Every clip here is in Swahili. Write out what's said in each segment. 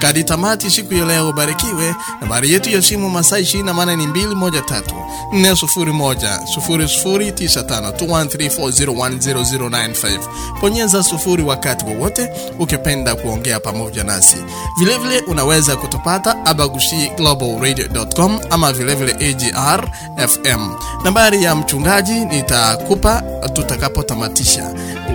Kadi tamati siku ya leo, barikiwe. Nambari yetu ya simu masaa 28 ni 213 401 0095 213401095. Bonyeza sufuri wakati wowote ukipenda kuongea pamoja nasi. Vilevile vile unaweza kutupata abagushi com ama vilevile vile AGR FM. Nambari ya mchungaji nitakupa tutakapotamatisha.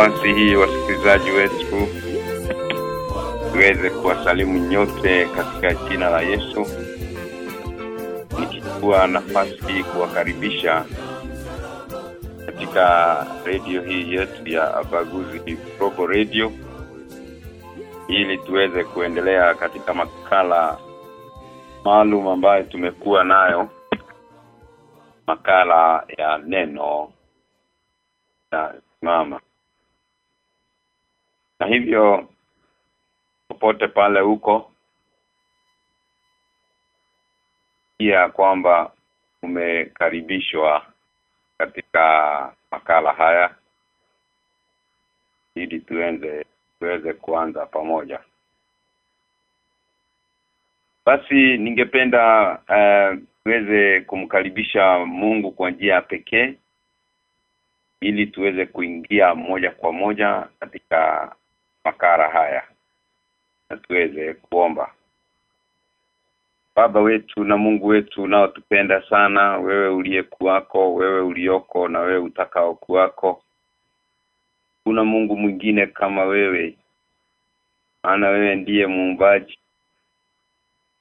Nafasi hii wasikilizaji wetu tuweze kuwasalimu nyote katika jina la Yesu. Nikichukua nafasi hii kuwakaribisha katika redio hii yetu ya Baguzi Global Radio ili tuweze kuendelea katika makala maalum ambayo tumekuwa nayo makala ya neno na mama na hivyo popote pale huko ya kwamba umekaribishwa katika makala haya ili tuenze tuweze kuanza pamoja. Basi ningependa tuweze uh, kumkaribisha Mungu kwa njia pekee ili tuweze kuingia moja kwa moja katika makara haya. Na tuweze kuomba. Baba wetu na Mungu wetu unaotupenda sana wewe uliyekuwako wewe ulioko na wewe utakao kuwako kuna Mungu mwingine kama wewe maana wewe ndiye muumbaji.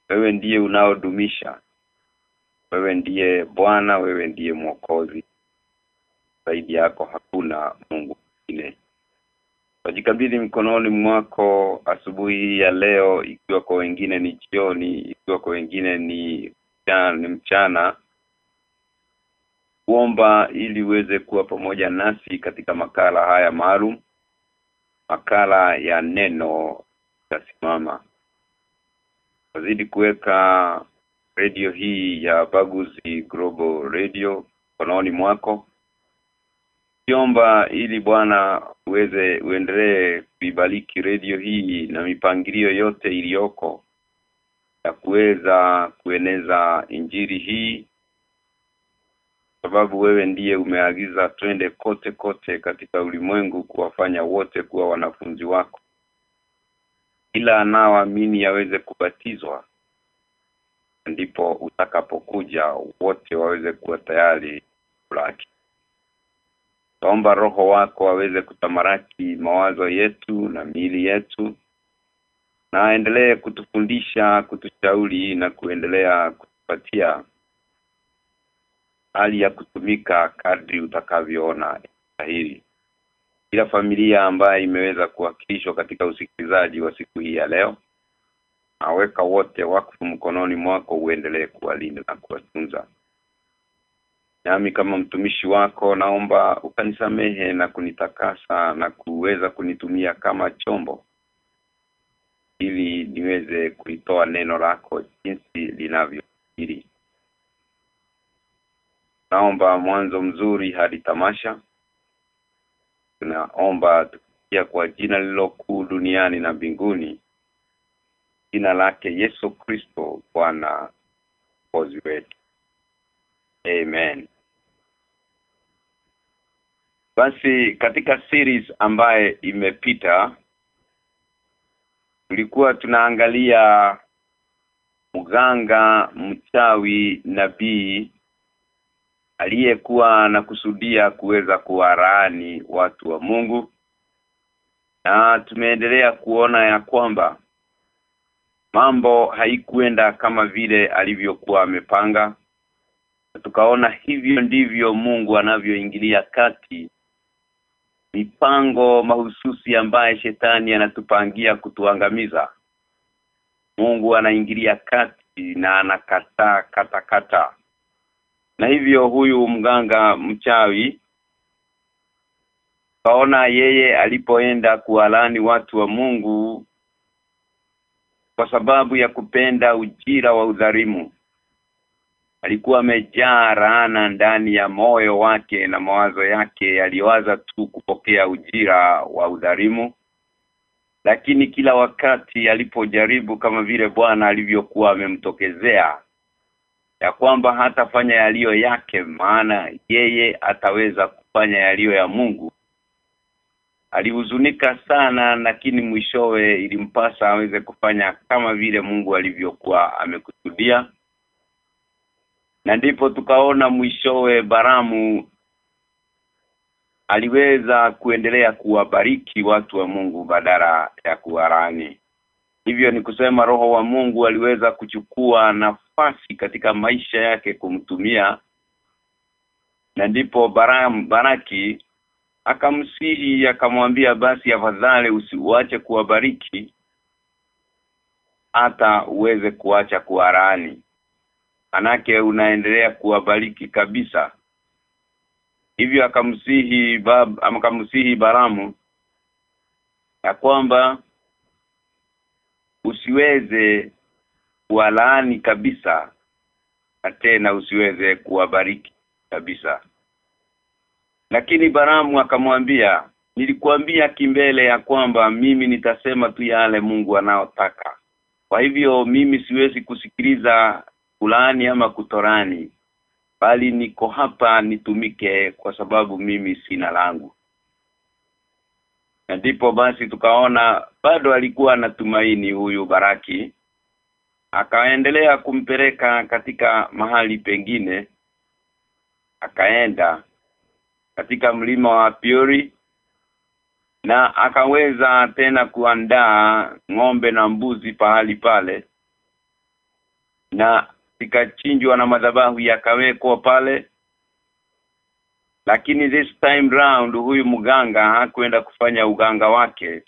Wewe ndiye unaodumisha. Wewe ndiye Bwana wewe ndiye mwokozi. Zaidi yako hakuna Wajikabidhi mkononi mwako asubuhi ya leo ikiwa kwa wengine ni jioni ikiwa kwa wengine ni ni mchana. Kuomba ili uweze kuwa pamoja nasi katika makala haya maalum makala ya neno tasimama wazidi kuweka radio hii ya Baguzi Global Radio mkononi mwako kiomba ili Bwana uweze uendelee kuibariki redio hii na mipangilio yote iliyoko ya kuweza kueneza injiri hii sababu wewe ndiye umeagiza twende kote kote katika ulimwengu kuwafanya wote kuwa wanafunzi wako. Ila anaoamini yaweze kubatizwa ndipo utakapokuja wote waweze kuwa tayari laki Tuomba roho wako aweze kutamaraki mawazo yetu na miili yetu na aendelee kutufundisha kutushauri na kuendelea kutupatia hali ya kutumika kadri utakavyoona stahili. Kila familia ambayo imeweza kuwakilishwa katika usikilizaji wa siku hii ya leo aweka wote wakfu mkononi mwako uendelee kuwalinda na kuwatunza nami kama mtumishi wako naomba ukanisamehe na kunitakasa na kuweza kunitumia kama chombo ili niweze kulitoa neno lako jinsi linavyohili naomba mwanzo mzuri hadi tamasha. Tunaomba tukia kwa jina lililokuu duniani na mbinguni. Jina lake Yesu Kristo Bwana wetu. Amen basi katika series ambaye imepita tulikuwa tunaangalia mganga mchawi nabii aliyekuwa anakusudia kuweza kuwarani watu wa Mungu. Na tumeendelea kuona ya kwamba mambo haikuenda kama vile alivyokuwa amepanga. Tukaona hivyo ndivyo Mungu anavyoingilia kati mipango mahususi ambaye shetani anatupangia kutuangamiza. Mungu anaingilia kati na anakataa kata kata na hivyo huyu mganga mchawi kaona yeye alipoenda kualani watu wa Mungu kwa sababu ya kupenda ujira wa udhalimu alikuwa amejaa raana ndani ya moyo wake na mawazo yake aliwaza tu kupokea ujira wa udhalimu. Lakini kila wakati alipojaribu kama vile Bwana alivyokuwa amemtokezea ya kwamba hatafanya yaliyo yake maana yeye ataweza kufanya yaliyo ya Mungu. Alihuzunika sana lakini mwishowe ilimpasa aweze kufanya kama vile Mungu alivyokuwa amekusudia na ndipo tukaona mwishowe Baramu aliweza kuendelea kuwabariki watu wa Mungu badala ya kuwarani hivyo ni kusema roho wa Mungu aliweza kuchukua nafasi katika maisha yake kumtumia. Na ndipo Baram Baraki akamsihi akamwambia basi afadhali usiuache kuwabariki hata uweze kuacha kuwarani manake unaendelea kuwabariki kabisa. Hivyo akamsihi bab akamsihi Baramu ya kwamba usiweze kuwalaani kabisa na tena usiweze kuwabariki kabisa. Lakini Baramu akamwambia nilikuambia kimbele ya kwamba mimi nitasema tu yale Mungu anayotaka kwa hivyo mimi siwezi kusikiliza fulani ama kutorani bali niko hapa nitumike kwa sababu mimi sina langu. Na ndipo basi tukaona bado alikuwa anatumaini huyu Baraki. Akaendelea kumpeleka katika mahali pengine akaenda katika mlima wa Piori na akaweza tena kuandaa ng'ombe na mbuzi pahali pale na ikachinjwa na madhabahu yakawekwa pale. Lakini this time round huyu mganga hakwenda kufanya uganga wake.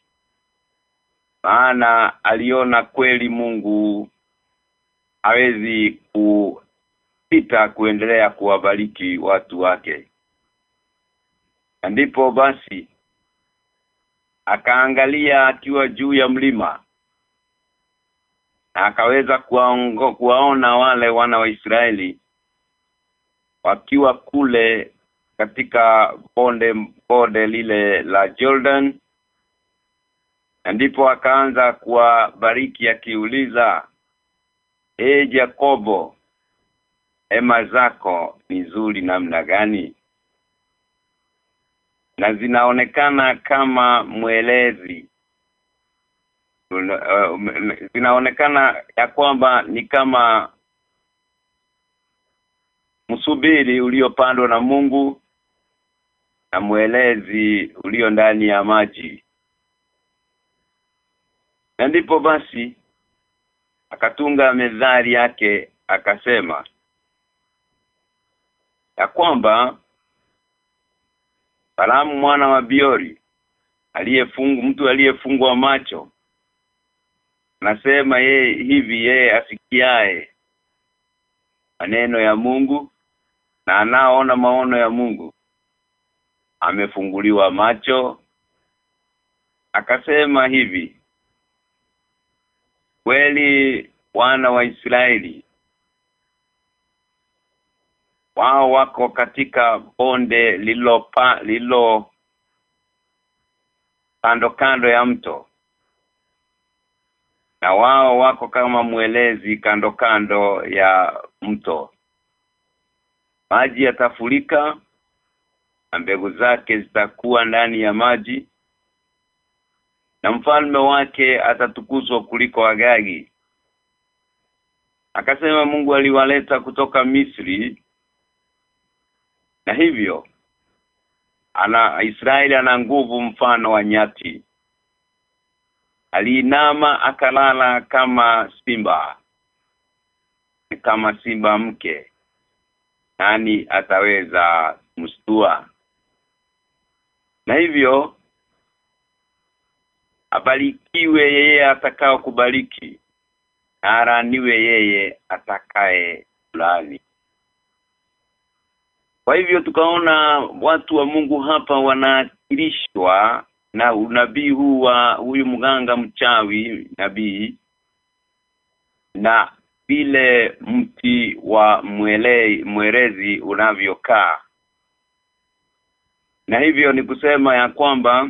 Maana aliona kweli Mungu hawezi kupita kuendelea kuwabariki watu wake. Ndipo basi akaangalia akiwa juu ya mlima na akaweza kuwaongo, kuwaona wale wana wa Israeli wakiwa kule katika bonde bonde lile la Jordan. Na ndipo akaanza kuwabariki akiuliza e Jakobo ema zako ni nzuri namna gani? Na zinaonekana kama mwelezi zinaonekana ya kwamba ni kama msubiri uliopandwa na Mungu na mwelezi ulio ndani ya maji. Na ndipo basi akatunga medhari yake akasema ya kwamba Balamu mwana wa Biori aliyefungu mtu aliyefungwa macho nasema ye hivi yeye asikiae maneno ya Mungu na anaona maono ya Mungu? Amefunguliwa macho akasema hivi kweli wana wa Israeli wao wako katika bonde lilo lilo kando kando ya mto na wao wako kama mwelezi kando kando ya mto. Maji yatafurika na mbegu zake zitakuwa ndani ya maji na mfalme wake atatukuzwa kuliko Agagi. Akasema Mungu aliwaleta kutoka Misri na hivyo ana Israeli ana nguvu mfano wa nyati aliinama akalala kama simba. Kama simba mke. Nani ataweza mstua na hivyo abarikiwe yeye atakao kubariki. Araniwe yeye atakaye fulani kwa hivyo tukaona watu wa Mungu hapa wanakilishwa na unabii huu wa huyu mganga mchawi nabii na vile mti wa mwelei mwerezi unavyokaa. Na hivyo ni kusema ya kwamba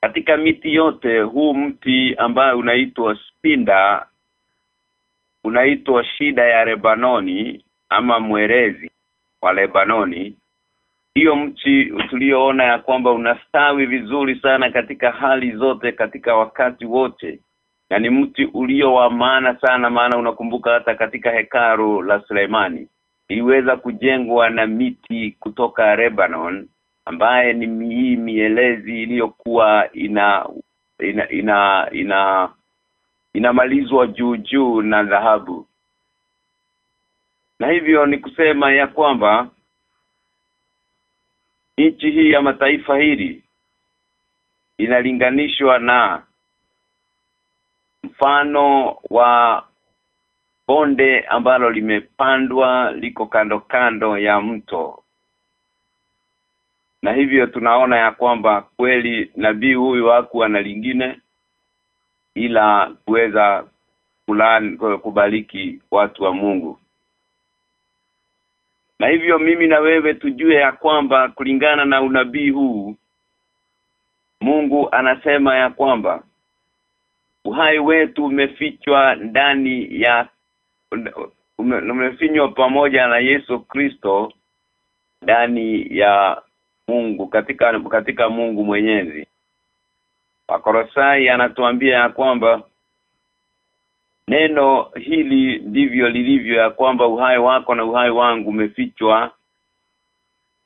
katika miti yote huu mti ambayo unaitwa spinda unaitwa shida ya Lebanoni ama mwerezi wa Lebanoni hiyo mti tulioona ya kwamba unastawi vizuri sana katika hali zote katika wakati wote na ni mti ulio wa maana sana maana unakumbuka hata katika hekaru la Suleimani. Iliweza kujengwa na miti kutoka Lebanon ambaye ni hii mielezi iliyokuwa ina ina ina ina inamalizwa juu juu na dhahabu. Na hivyo ni kusema ya kwamba nchi hii ya mataifa hili inalinganishwa na mfano wa bonde ambalo limepandwa liko kando kando ya mto. Na hivyo tunaona ya kwamba kweli nabii huyu hakuwa na lingine ila kuweza kubariki watu wa Mungu na hivyo mimi na wewe tujue ya kwamba kulingana na unabii huu Mungu anasema ya kwamba uhai wetu umefichwa ndani ya umefinywa pamoja na Yesu Kristo ndani ya Mungu katika katika Mungu Mwenyezi. Wakorosai anatuambia ya kwamba neno hili ndivyo lilivyo ya kwamba uhai wako na uhai wangu umefichwa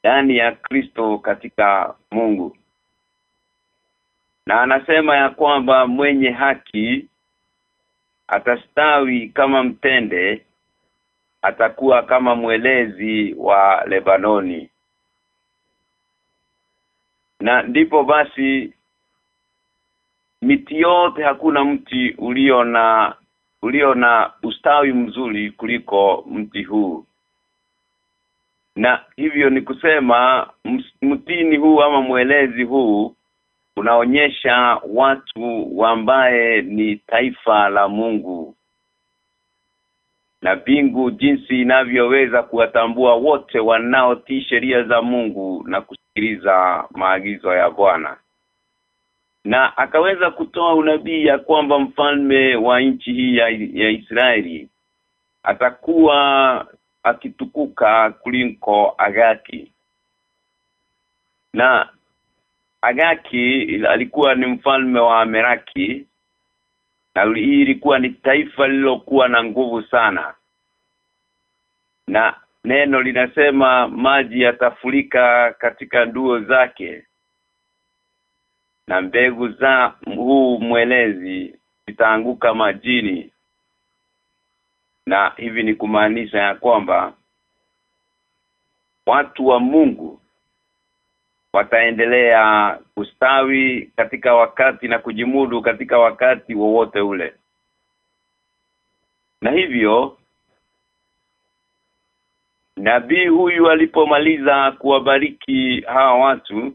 ndani ya Kristo katika Mungu. Na anasema ya kwamba mwenye haki atastawi kama mtende atakuwa kama mwelezi wa Lebanoni. Na ndipo basi miti yote hakuna mti ulio na ulio na ustawi mzuri kuliko mti huu. Na hivyo ni kusema mtini huu ama mwelezi huu unaonyesha watu ambaye ni taifa la Mungu. Na bingu jinsi inavyoweza kuwatambua wote wanaotii sheria za Mungu na kusikiliza maagizo ya Bwana na akaweza kutoa unabii ya kwamba mfalme wa nchi hii ya, ya Israeli atakuwa akitukuka kuliko Agaki. Na Agaki alikuwa ni mfalme wa Meraki na hii ilikuwa ni taifa lililokuwa na nguvu sana. Na neno linasema maji yatafurika katika nduo zake na mbegu za huu mwelezi zitaanguka majini. Na hivi ni kumaanisha ya kwamba watu wa Mungu wataendelea kustawi katika wakati na kujimudu katika wakati wowote ule. Na hivyo nabii huyu alipomaliza kuwabariki hawa watu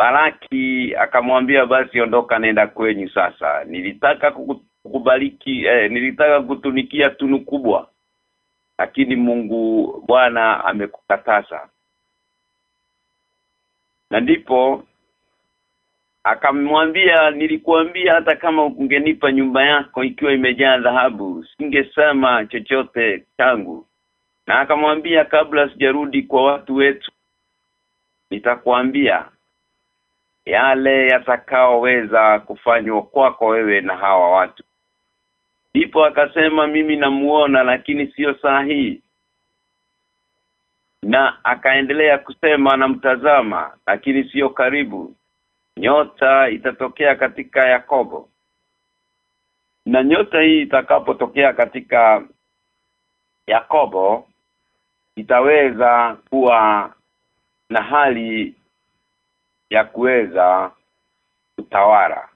Baraki akamwambia basi ondoka nenda kwenyu sasa. Nilitaka kukubaliki eh, nilitaka kutunikia tunu kubwa lakini Mungu Bwana amekukataza. Na ndipo akamwambia nilikuambia hata kama ungenipa nyumba yako ikiwa imejaa dhahabu singesema chochote changu. Na akamwambia kabla sijarudi kwa watu wetu nitakwambia yale yatakaoweza kufanywa kwako wewe na hawa watu. Ndipo akasema mimi namuona lakini sio saa hii na akaendelea kusema namtazama lakini sio karibu. Nyota itatokea katika Yakobo. Na nyota hii itakapotokea katika Yakobo itaweza kuwa na hali ya kuweza kutawala.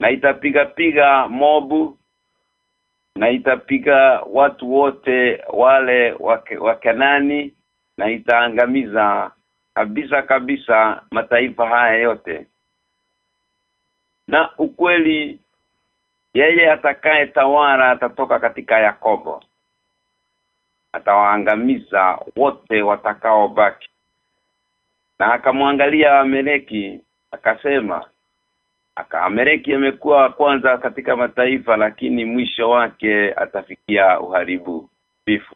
Na itapiga piga mobu na itapiga watu wote wale wa Kanani na itaangamiza kabisa kabisa mataifa haya yote. Na ukweli yeye atakaye tawala atatoka katika Yakobo. Atawaangamiza wote watakaobaki na akamwangalia Ameleki akasema aka Ameleki amekuwa kwanza katika mataifa lakini mwisho wake atafikia uharibu bifu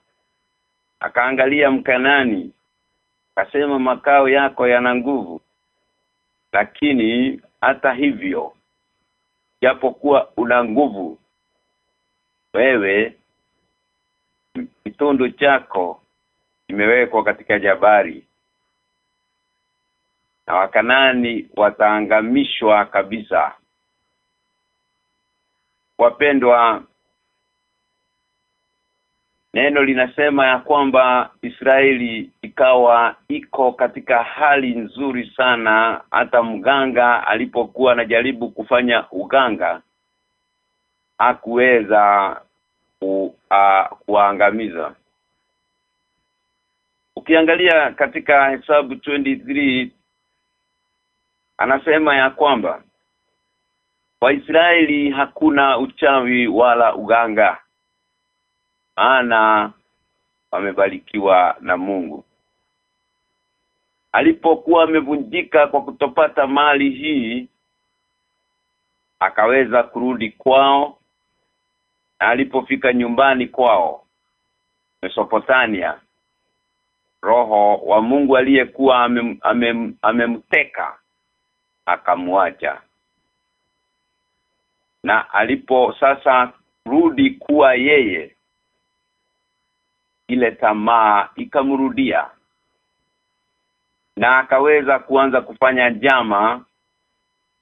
akaangalia mkanani akasema makao yako yana nguvu lakini hata hivyo japokuwa una nguvu wewe kitondo chako imewekwa katika jabari na wakanani wataangamishwa kabisa. Wapendwa neno linasema ya kwamba Israeli ikawa iko katika hali nzuri sana hata mganga alipokuwa anajaribu kufanya uganga hakuweza ku, kuangamiza Ukiangalia katika hesabu 23 anasema ya kwamba Waisraeli hakuna uchawi wala uganga maana wamebarikiwa na Mungu. Alipokuwa amevunjika kwa kutopata mali hii akaweza kurudi kwao na alipofika nyumbani kwao Mesopotamia roho wa Mungu aliyekuwa amemteka ame, ame akamwacha. Na alipo sasa rudi kuwa yeye ile tamaa ikamrudia. Na akaweza kuanza kufanya jama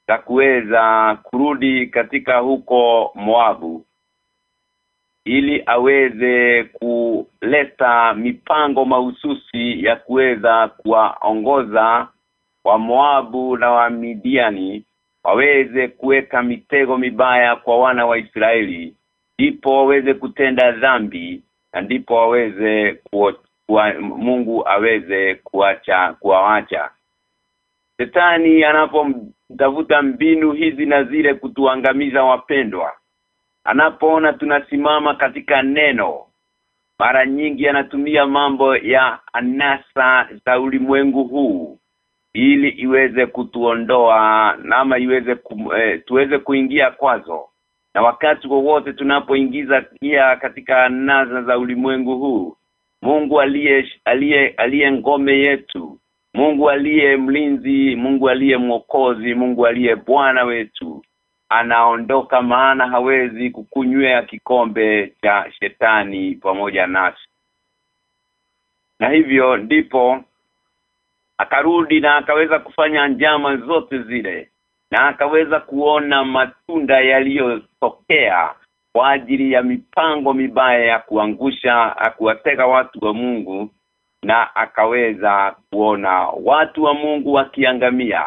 za kuweza kurudi katika huko Moabu ili aweze kuleta mipango mahususi ya kuweza kuwaongoza wa Moabu na wa Midiani waweze kuweka mitego mibaya kwa wana wa Israeli ndipo waweze kutenda dhambi na ndipo waweze kuwa, kuwa, Mungu aweze kuacha kuwaacha. Shetani anapomtafuta mbinu hizi na zile kutuangamiza wapendwa anapoona tunasimama katika neno mara nyingi anatumia mambo ya anasa za ulimwengu huu ili iweze kutuondoa nama ama iweze kum, eh, tuweze kuingia kwazo. Na wakati wowote tunapoingiza pia katika naza za ulimwengu huu Mungu aliye aliye aliye ngome yetu Mungu aliye mlinzi Mungu aliye mwokozi Mungu aliye bwana wetu anaondoka maana hawezi kukunywea kikombe cha shetani pamoja nasi. Na hivyo ndipo akarudi na akaweza kufanya njama zote zile na akaweza kuona matunda yaliyotokea kwa ajili ya mipango mibaya ya kuangusha kuwateka watu wa Mungu na akaweza kuona watu wa Mungu wakiangamia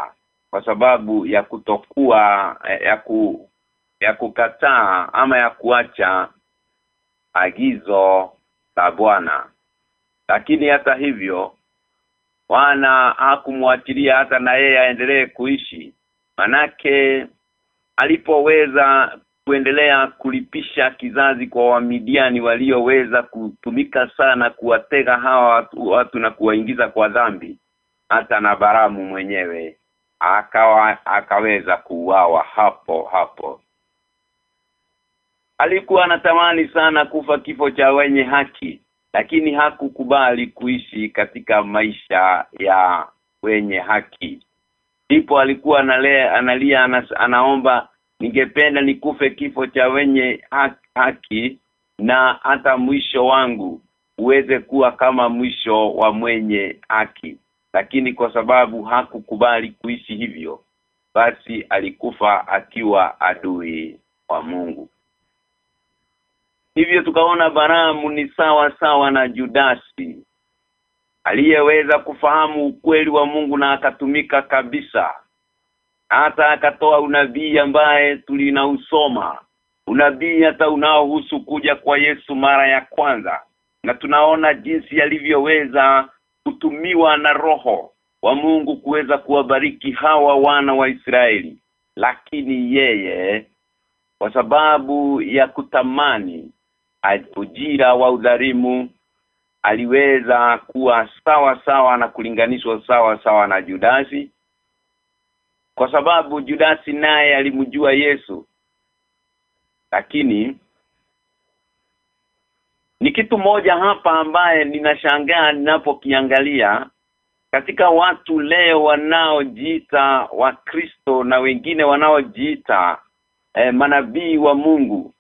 kwa sababu ya kutokuwa ya ku ya kukataa ama ya kuacha agizo la Bwana. Lakini hata hivyo wana hakumwachilia hata na yeye aendelee kuishi. Manake alipoweza kuendelea kulipisha kizazi kwa wamidiani walioweza kutumika sana kuwatega hawa watu, watu na kuwaingiza kwa dhambi hata na Baramu mwenyewe akawa akaweza kuuawa hapo hapo. Alikuwa anatamani sana kufa kifo cha wenye haki lakini hakukubali kuishi katika maisha ya wenye haki. Ndipo alikuwa analea analia anas, anaomba ningependa nikufe kifo cha wenye haki na hata mwisho wangu uweze kuwa kama mwisho wa mwenye haki. Lakini kwa sababu hakukubali kuishi hivyo basi alikufa akiwa adui wa Mungu hivyo tukaona Baramu ni sawa sawa na Judasi aliyeweza kufahamu ukweli wa Mungu na akatumika kabisa. Hata akatoa unabii ambaye tulinausoma unabii hata unaohusu kuja kwa Yesu mara ya kwanza. Na tunaona jinsi alivyoweza kutumiwa na roho wa Mungu kuweza kuwabariki hawa wana wa Israeli. Lakini yeye kwa sababu ya kutamani ujira wa udhalimu aliweza kuwa sawa sawa na kulinganishwa sawa sawa na Judasi. Kwa sababu Judasi naye alimjua Yesu. Lakini ni kitu moja hapa ambaye ninashangaa ninapokiangalia katika watu leo wanaojiita wakristo na wengine wanaojiita eh, manabii wa Mungu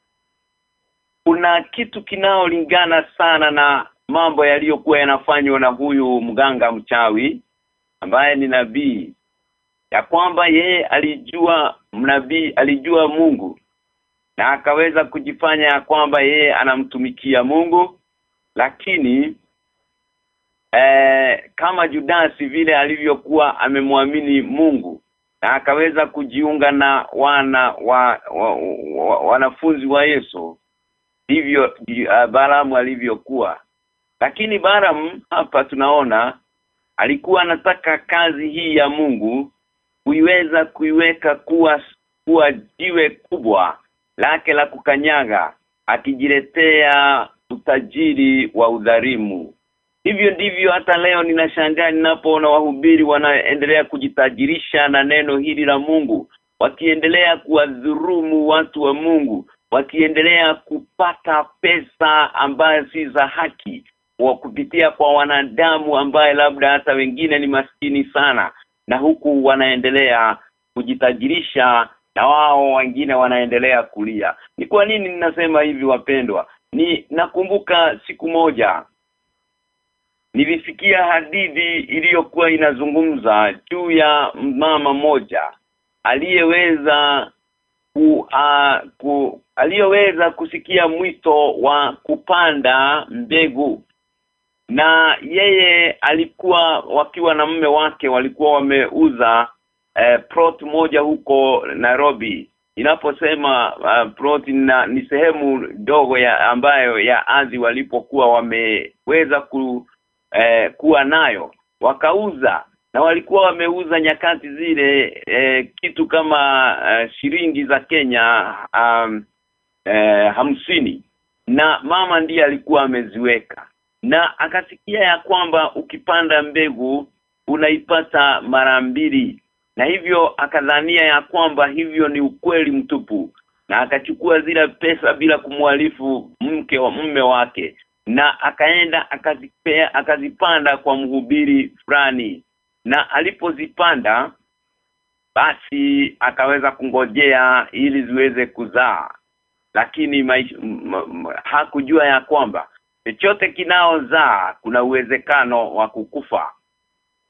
kuna kitu kinaolingana sana na mambo yaliyokuwa yanafanywa na huyu mganga mchawi ambaye ni nabii. Ya kwamba yeye alijua mnabii alijua Mungu na akaweza kujifanya ya kwamba yeye anamtumikia Mungu. Lakini eh, kama Judasi vile alivyokuwa amemwamini Mungu na akaweza kujiunga na wana wa, wa, wa, wa wanafunzi wa Yesu hivyo uh, Balaam alivyokuwa. Lakini Balaam hapa tunaona alikuwa anataka kazi hii ya Mungu kuiweza kuiweka kuwa kuwa jiwe kubwa lake la kukanyaga akijiletea utajiri wa udharimu hivyo ndivyo hata leo ninashangaa ninapoona wahubiri wanaendelea kujitajirisha na neno hili la Mungu wakiendelea kuwadhurumu watu wa Mungu wakiendelea kupata pesa ambayo si za haki wa kupitia kwa wanadamu ambaye labda hata wengine ni maskini sana na huku wanaendelea kujitajirisha na wao wengine wanaendelea kulia. Ni kwa nini ninasema hivi wapendwa? Ni nakumbuka siku moja nilisikia hadithi iliyokuwa inazungumza juu ya mama moja aliyeweza ku, uh, ku aliyoweza kusikia mwito wa kupanda mbegu. Na yeye alikuwa wakiwa na mume wake walikuwa wameuza eh, plot moja huko Nairobi. Inaposema uh, plot na ni sehemu dogo ya ambayo ya ardhi walipokuwa wameweza ku eh, kuwa nayo wakauza na walikuwa wameuza nyakati zile e, kitu kama e, shilingi za Kenya um, e, hamsini. Na mama ndiye alikuwa ameziweka. Na akasikia ya kwamba ukipanda mbegu unaipata mara mbili. Na hivyo akadhania ya kwamba hivyo ni ukweli mtupu. Na akachukua zile pesa bila kumwalifu mke wa mume wake. Na akaenda akazipea akazipanda kwa mhubiri fulani na alipozipanda basi akaweza kungojea ili ziweze kuzaa. Lakini maisha, m, m, hakujua ya kwamba chochote kinaozaa kuna uwezekano wa kukufa.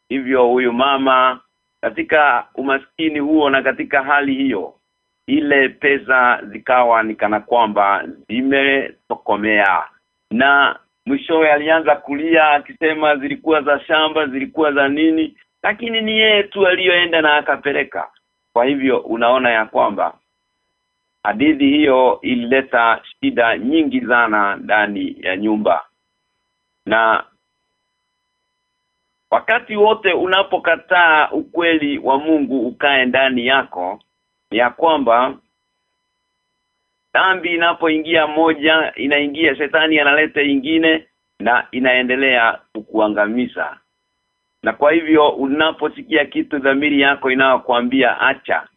Hivyo huyu mama katika umaskini huo na katika hali hiyo ile pesa zikawa ni kana kwamba zimetokomea. Na mwishowe alianza kulia akisema zilikuwa za shamba zilikuwa za nini lakini ni yeye tu aliyoenda na akapeleka. Kwa hivyo unaona ya kwamba hadithi hiyo ilileta shida nyingi sana ndani ya nyumba. Na wakati wote unapokataa ukweli wa Mungu ukae ndani yako ya kwamba dhambi inapoingia moja inaingia shetani analeta ingine na inaendelea kukuangamiza na kwa hivyo unaposikia kitu dhamiri yako inayokuambia acha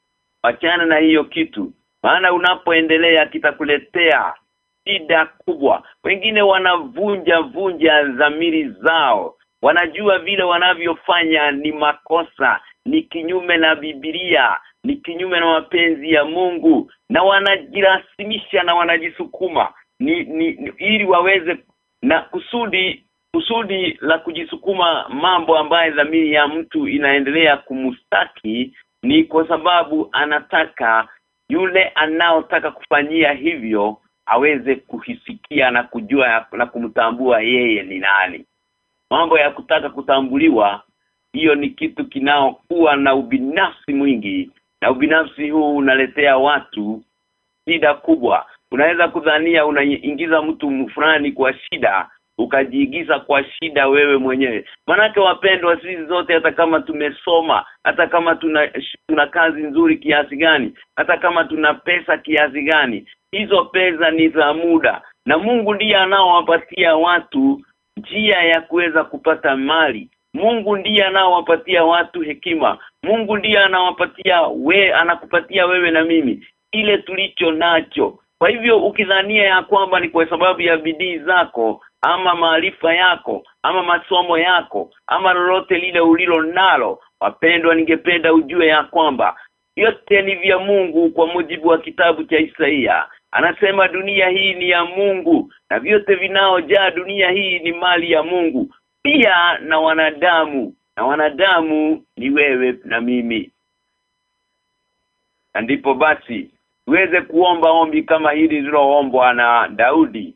achana na hiyo kitu. Maana unapoendelea kitakuletea shida kubwa. Wengine wanavunja vunja dhamiri zao. Wanajua vile wanavyofanya ni makosa ni kinyume na Biblia ni kinyume na mapenzi ya Mungu. Na wanajirasimisha na wanajisukuma. Ni, ni, ni ili waweze na kusudi kusudi la kujisukuma mambo ambaye dhamini ya mtu inaendelea kumustaki ni kwa sababu anataka yule anaotaka kufanyia hivyo aweze kuhisikia na kujua na kumtambua yeye ni nani. Mambo ya kutaka kutambuliwa hiyo ni kitu kinaokuwa na ubinafsi mwingi na ubinafsi huu unaletea watu shida kubwa. Unaweza kudhania unaingiza mtu fulani kwa shida ukajiigiza kwa shida wewe mwenyewe. Manake wapendwa sisi zote hata kama tumesoma hata kama tuna tuna kazi nzuri kiasi gani hata kama tuna pesa kiasi gani hizo pesa ni za muda. Na Mungu ndiye anaowapatia watu njia ya kuweza kupata mali. Mungu ndiye anaowapatia watu hekima. Mungu ndiye anawapatia we anakupatia wewe na mimi ile tulicho nacho. Kwa hivyo ukidhania ya kwamba ni kwa sababu ya bidii zako ama maarifa yako ama masomo yako ama lolote lile ulilo nalo wapendwa ningependa ujue ya kwamba yote ni vya Mungu kwa mujibu wa kitabu cha Isaia. Anasema dunia hii ni ya Mungu na vyote vinaojaa dunia hii ni mali ya Mungu pia na wanadamu na wanadamu ni wewe na mimi. Ndipo basi uweze kuomba ombi kama hili liloombwa na Daudi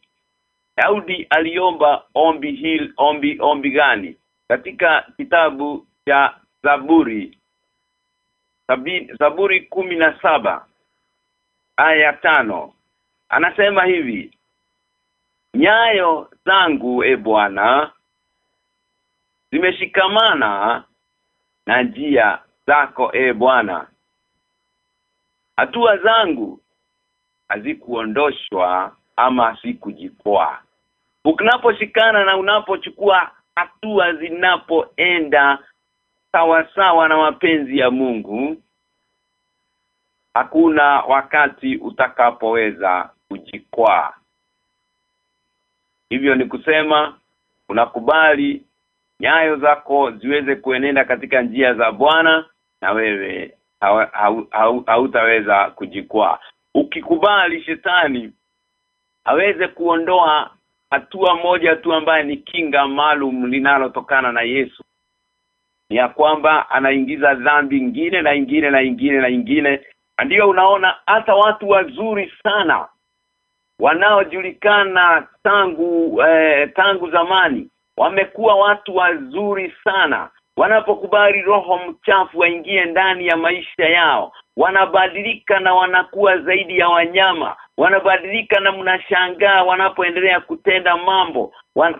Daudi aliomba ombi hili ombi ombi gani? Katika kitabu cha Zaburi Zaburi kumi na saba aya tano. Anasema hivi Nyayo zangu e Bwana zimeshikamana na njia zako e Bwana. Hatua zangu hazikuondoshwa ama sikujikwaa unaposhikana na unapochukua hatua zinapoenda sawa sawa na mapenzi ya Mungu hakuna wakati utakapoweza kujikwaa. Hivyo ni kusema unakubali nyayo zako ziweze kuenenda katika njia za Bwana na wewe hautaweza hau, hau, kujikwaa. Ukikubali shetani aweze kuondoa hatua moja tu ambaye ni kinga maalum linalotokana na Yesu. Ni ya kwamba anaingiza dhambi ingine na ingine na ingine na ingine. Ndio unaona hata watu wazuri sana wanaojulikana tangu eh, tangu zamani wamekuwa watu wazuri sana. Wanapokubali roho mchafu waingie ndani ya maisha yao wanabadilika na wanakuwa zaidi ya wanyama wanabadilika na mnashangaa wanapoendelea kutenda mambo.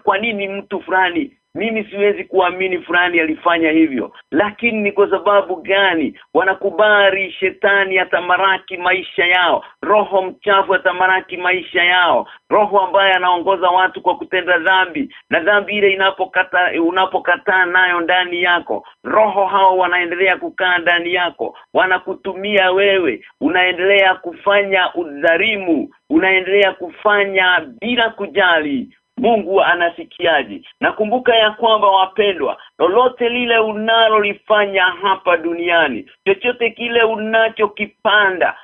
Kwa nini mtu fulani mimi siwezi kuamini fulani alifanya hivyo. Lakini ni kwa sababu gani wanakubali shetani atamaraki maisha yao? Roho mchafu atamaraki maisha yao. Roho ambaye anaongoza watu kwa kutenda dhambi. Na dhambi ile inapokata unapokataa nayo ndani yako. Roho hao wanaendelea kukaa ndani yako. Wanakutumia wewe. Unaendelea kufanya udhalimu. Unaendelea kufanya bila kujali Mungu anasikiaje? Nakumbuka ya kwamba wapendwa lolote lile unalolifanya hapa duniani chochote kile unachokipanda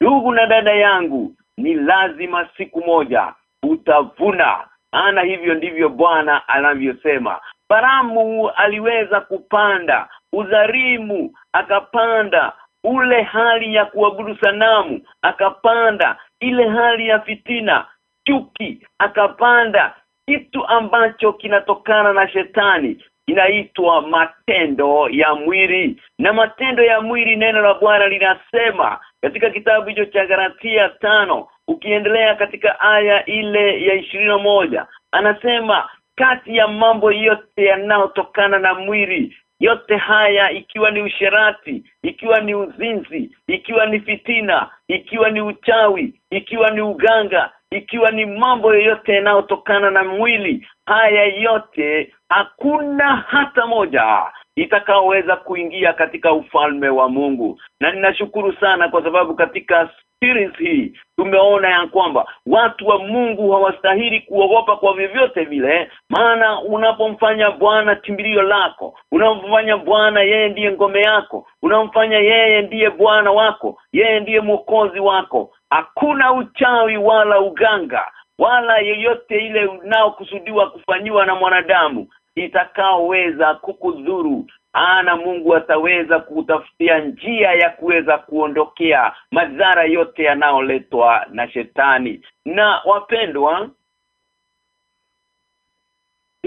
ndugu na dada yangu ni lazima siku moja utavuna. Ana hivyo ndivyo Bwana anavyosema. Baramu aliweza kupanda udharimu akapanda ule hali ya kuabudu sanamu akapanda ile hali ya fitina chuki akapanda kitu ambacho kinatokana na shetani. Inaitwa matendo ya mwili. Na matendo ya mwili neno la Bwana linasema katika kitabu hicho cha Galatia tano ukiendelea katika aya ile ya ishirini moja anasema kati ya mambo yote yanayotokana na mwili yote haya ikiwa ni usherati ikiwa ni uzinzi ikiwa ni fitina ikiwa ni uchawi ikiwa ni uganga ikiwa ni mambo yoyote yanayotokana na mwili haya yote hakuna hata moja itakaoweza kuingia katika ufalme wa Mungu. Na ninashukuru sana kwa sababu katika series hii tumeona ya kwamba watu wa Mungu hawastahili kuogopa kwa vyovyote vile maana unapomfanya Bwana kimbilio lako unamfanya Bwana yeye ndiye ngome yako unamfanya yeye ndiye Bwana wako yeye ndiye mwokozi wako hakuna uchawi wala uganga wala yeyote ile unaokusudiwa kufanyiwa na mwanadamu itakaoweza kukudhuru. Ana Mungu ataweza kutafutia njia ya kuweza kuondokea madhara yote yanayoletwa na shetani. Na wapendwa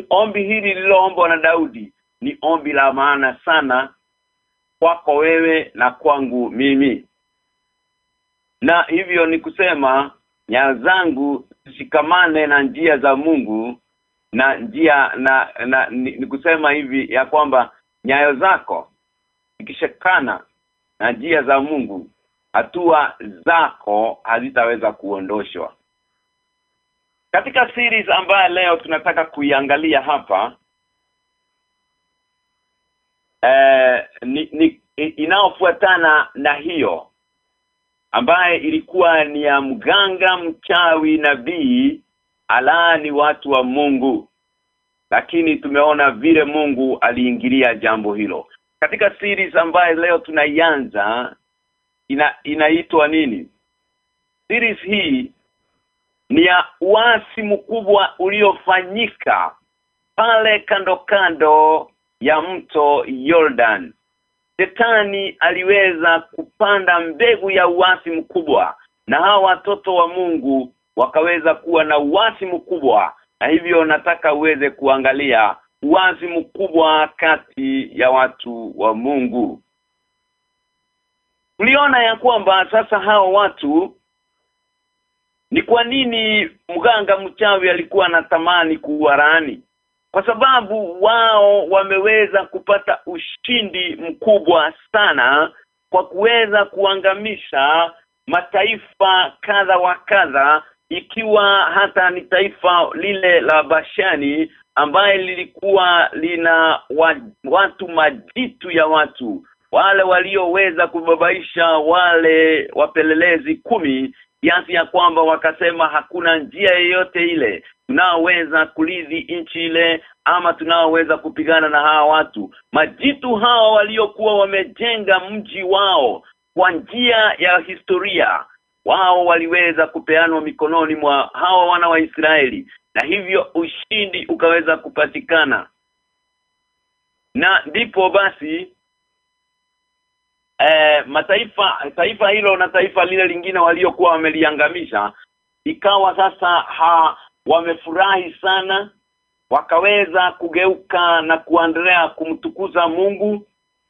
ombi hili lililoombwa na Daudi ni ombi la maana sana kwako wewe na kwangu mimi na hivyo ni kusema nyayo zangu zishikamane na njia za Mungu na njia na, na ni, ni kusema hivi ya kwamba nyayo zako ikishakana na njia za Mungu hatua zako hazitaweza kuondoshwa. Katika series ambayo leo tunataka kuiangalia hapa eh, ni, ni inaofuatana na hiyo ambaye ilikuwa ni ya mganga mchawi nabii alaani watu wa Mungu. Lakini tumeona vile Mungu aliingilia jambo hilo. Katika series ambaye leo tunaianza ina inaitwa nini? Series hii ni ya uasi mkubwa uliofanyika pale kando kando ya mto Jordan Shetani aliweza kupanda mbegu ya uasi mkubwa na hawa watoto wa Mungu wakaweza kuwa na uasi mkubwa. Na hivyo nataka uweze kuangalia uasi mkubwa kati ya watu wa Mungu. Uliona ya kwamba sasa hao watu ni kwa nini mganga mchawi alikuwa anatamani kuwarani kwa sababu wao wameweza kupata ushindi mkubwa sana kwa kuweza kuangamisha mataifa kadha wa kadha ikiwa hata ni taifa lile la Bashani ambaye lilikuwa lina wa, watu majitu ya watu wale walioweza kubabaisha wale wapelelezi kumi kiasi ya kwamba wakasema hakuna njia yoyote ile tunaoweza kulidhi nchi ile ama tunaoweza kupigana na hawa watu. Majitu hawa waliokuwa wamejenga mji wao kwa njia ya historia wao waliweza kupeanwa mikononi mwa hawa wana wa Israeli na hivyo ushindi ukaweza kupatikana. Na ndipo basi e, mataifa taifa hilo na taifa lile lingine waliokuwa wameliangamisha ikawa sasa ha, wamefurahi sana wakaweza kugeuka na kuendelea kumtukuza Mungu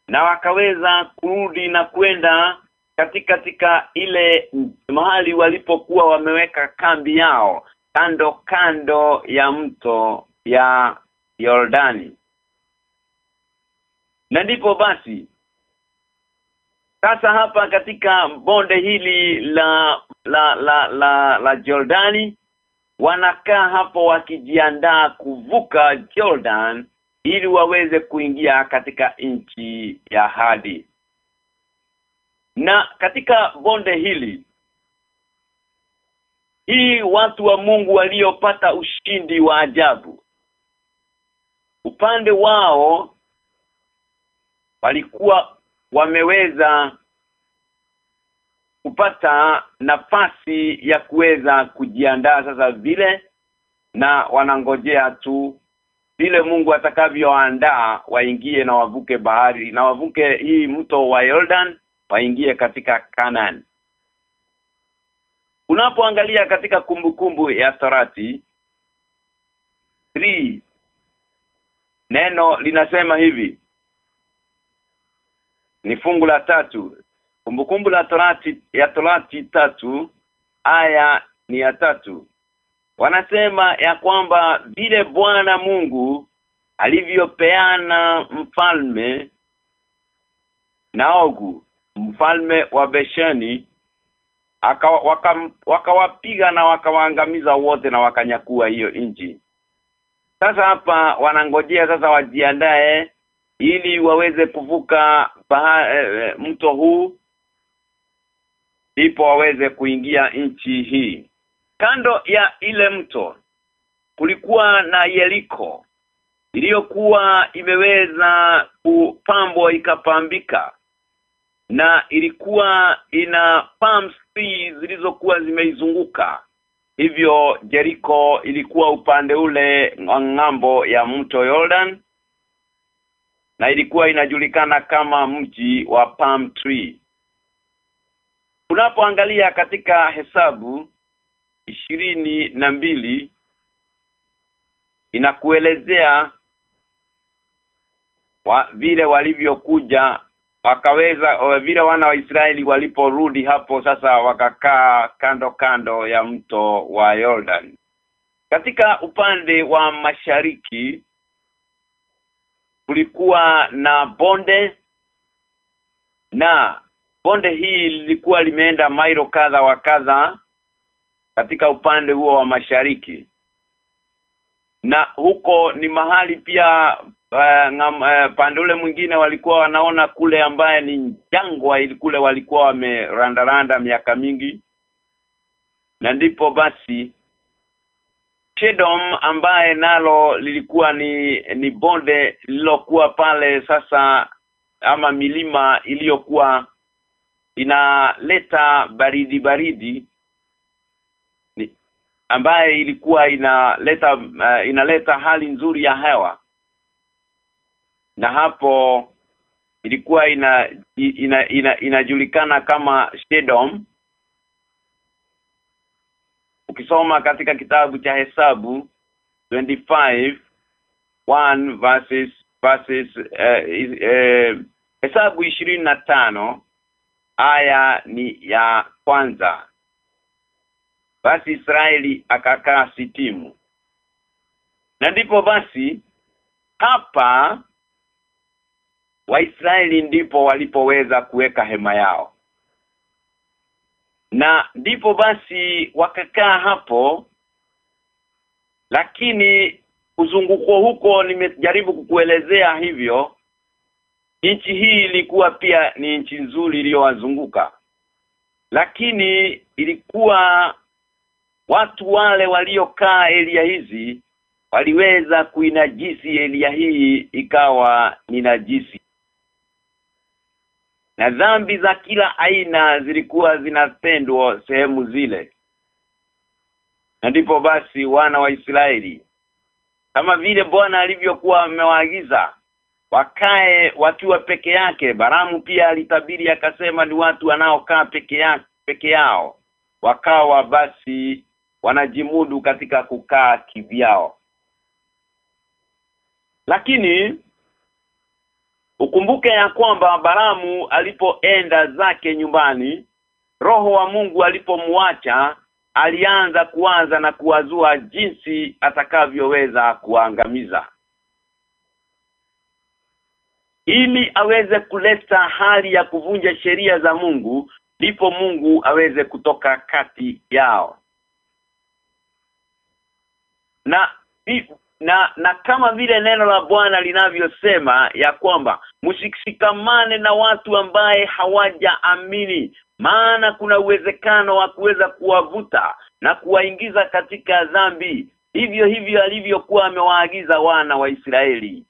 na wakaweza kurudi na kwenda katika katika ile mahali walipokuwa wameweka kambi yao kando kando ya mto ya Yordani. Na ndipo basi sasa hapa katika bonde hili la la la la, la Jordani wanakaa hapo wakijiandaa kuvuka Jordan ili waweze kuingia katika nchi ya hadi na katika bonde hili hii watu wa Mungu waliopata ushindi wa ajabu upande wao walikuwa wameweza kupata nafasi ya kuweza kujiandaa sasa vile na wanangojea tu vile Mungu atakavyoandaa waingie na wavuke bahari na wavuke hii mto wa Jordan waingie katika Canaan Unapoangalia katika kumbukumbu kumbu ya Torati 3 neno linasema hivi ni fungu la tatu kumbukumbu la Torati ya Torati tatu aya ni ya tatu. Wanasema ya kwamba vile Bwana Mungu alivyopeana mfalme Naogu mfalme wa Beshani wakawapiga waka na wakawaangamiza wote na wakanyakua hiyo nchi. Sasa hapa wanangojea sasa wajiandae ili waweze kuvuka e, mto huu ndipo waweze kuingia nchi hii. Kando ya ile mto kulikuwa na Yeriko iliyokuwa imeweza kupambwa ikapambika na ilikuwa ina palm trees zilizokuwa zimeizunguka. Hivyo Jeriko ilikuwa upande ule ng'ambo ya mto Jordan na ilikuwa inajulikana kama mji wa palm tree Unapoangalia katika hesabu ishirini na mbili inakuelezea wa, vile walivyokuja wakaweza vile wana wa Israeli waliporudi hapo sasa wakakaa kando kando ya mto wa Jordan katika upande wa mashariki kulikuwa na bonde na bonde hii lilikuwa limeenda mailo kadha wa kadha katika upande huo wa mashariki. Na huko ni mahali pia uh, uh, pande ule mwingine walikuwa wanaona kule ambaye ni jangwa ili kule walikuwa wamerandaranda miaka mingi. Na ndipo basi Chedom ambaye nalo lilikuwa ni ni bonde lililokuwa pale sasa ama milima iliyokuwa inaleta baridi baridi ni, ambaye ilikuwa inaleta uh, inaleta hali nzuri ya hewa. Na hapo ilikuwa ina ina, ina inajulikana kama Shedom. Ukisoma katika kitabu cha hesabu 25 1 verses verses uh, uh, hesabu ishirini na tano aya ni ya kwanza. Basi Israeli akakaa sitimu. Na ndipo basi hapa Waisraeli ndipo walipoweza kuweka hema yao. Na ndipo basi wakakaa hapo lakini uzunguko huko nimejaribu kukuelezea hivyo nchi hii ilikuwa pia ni nchi nzuri iliyowazunguka. Lakini ilikuwa watu wale waliokaa elia hizi waliweza kuinajisi elia hii ikawa ni najisi. Na dhambi za kila aina zilikuwa zinapendwa sehemu zile. Na ndipo basi wana wa Israeli kama vile Bwana alivyokuwa amewaagiza wakae wakiwa peke yake. Baramu pia alitabiri akasema ni watu wanaokaa peke yake peke yao. Wakawa basi wanajimudu katika kukaa kivyao. Lakini ukumbuke ya kwamba Baramu alipoenda zake nyumbani roho wa Mungu alipomwacha alianza kuanza na kuwazua jinsi atakavyoweza kuangamiza ili aweze kuleta hali ya kuvunja sheria za Mungu ndipo Mungu aweze kutoka kati yao. Na na na kama vile neno la Bwana linavyosema ya kwamba mshikamane na watu ambaye hawajaamini. Maana kuna uwezekano wa kuweza kuwavuta na kuwaingiza katika dhambi. Hivyo hivyo alivyokuwa amewaagiza wana wa Israeli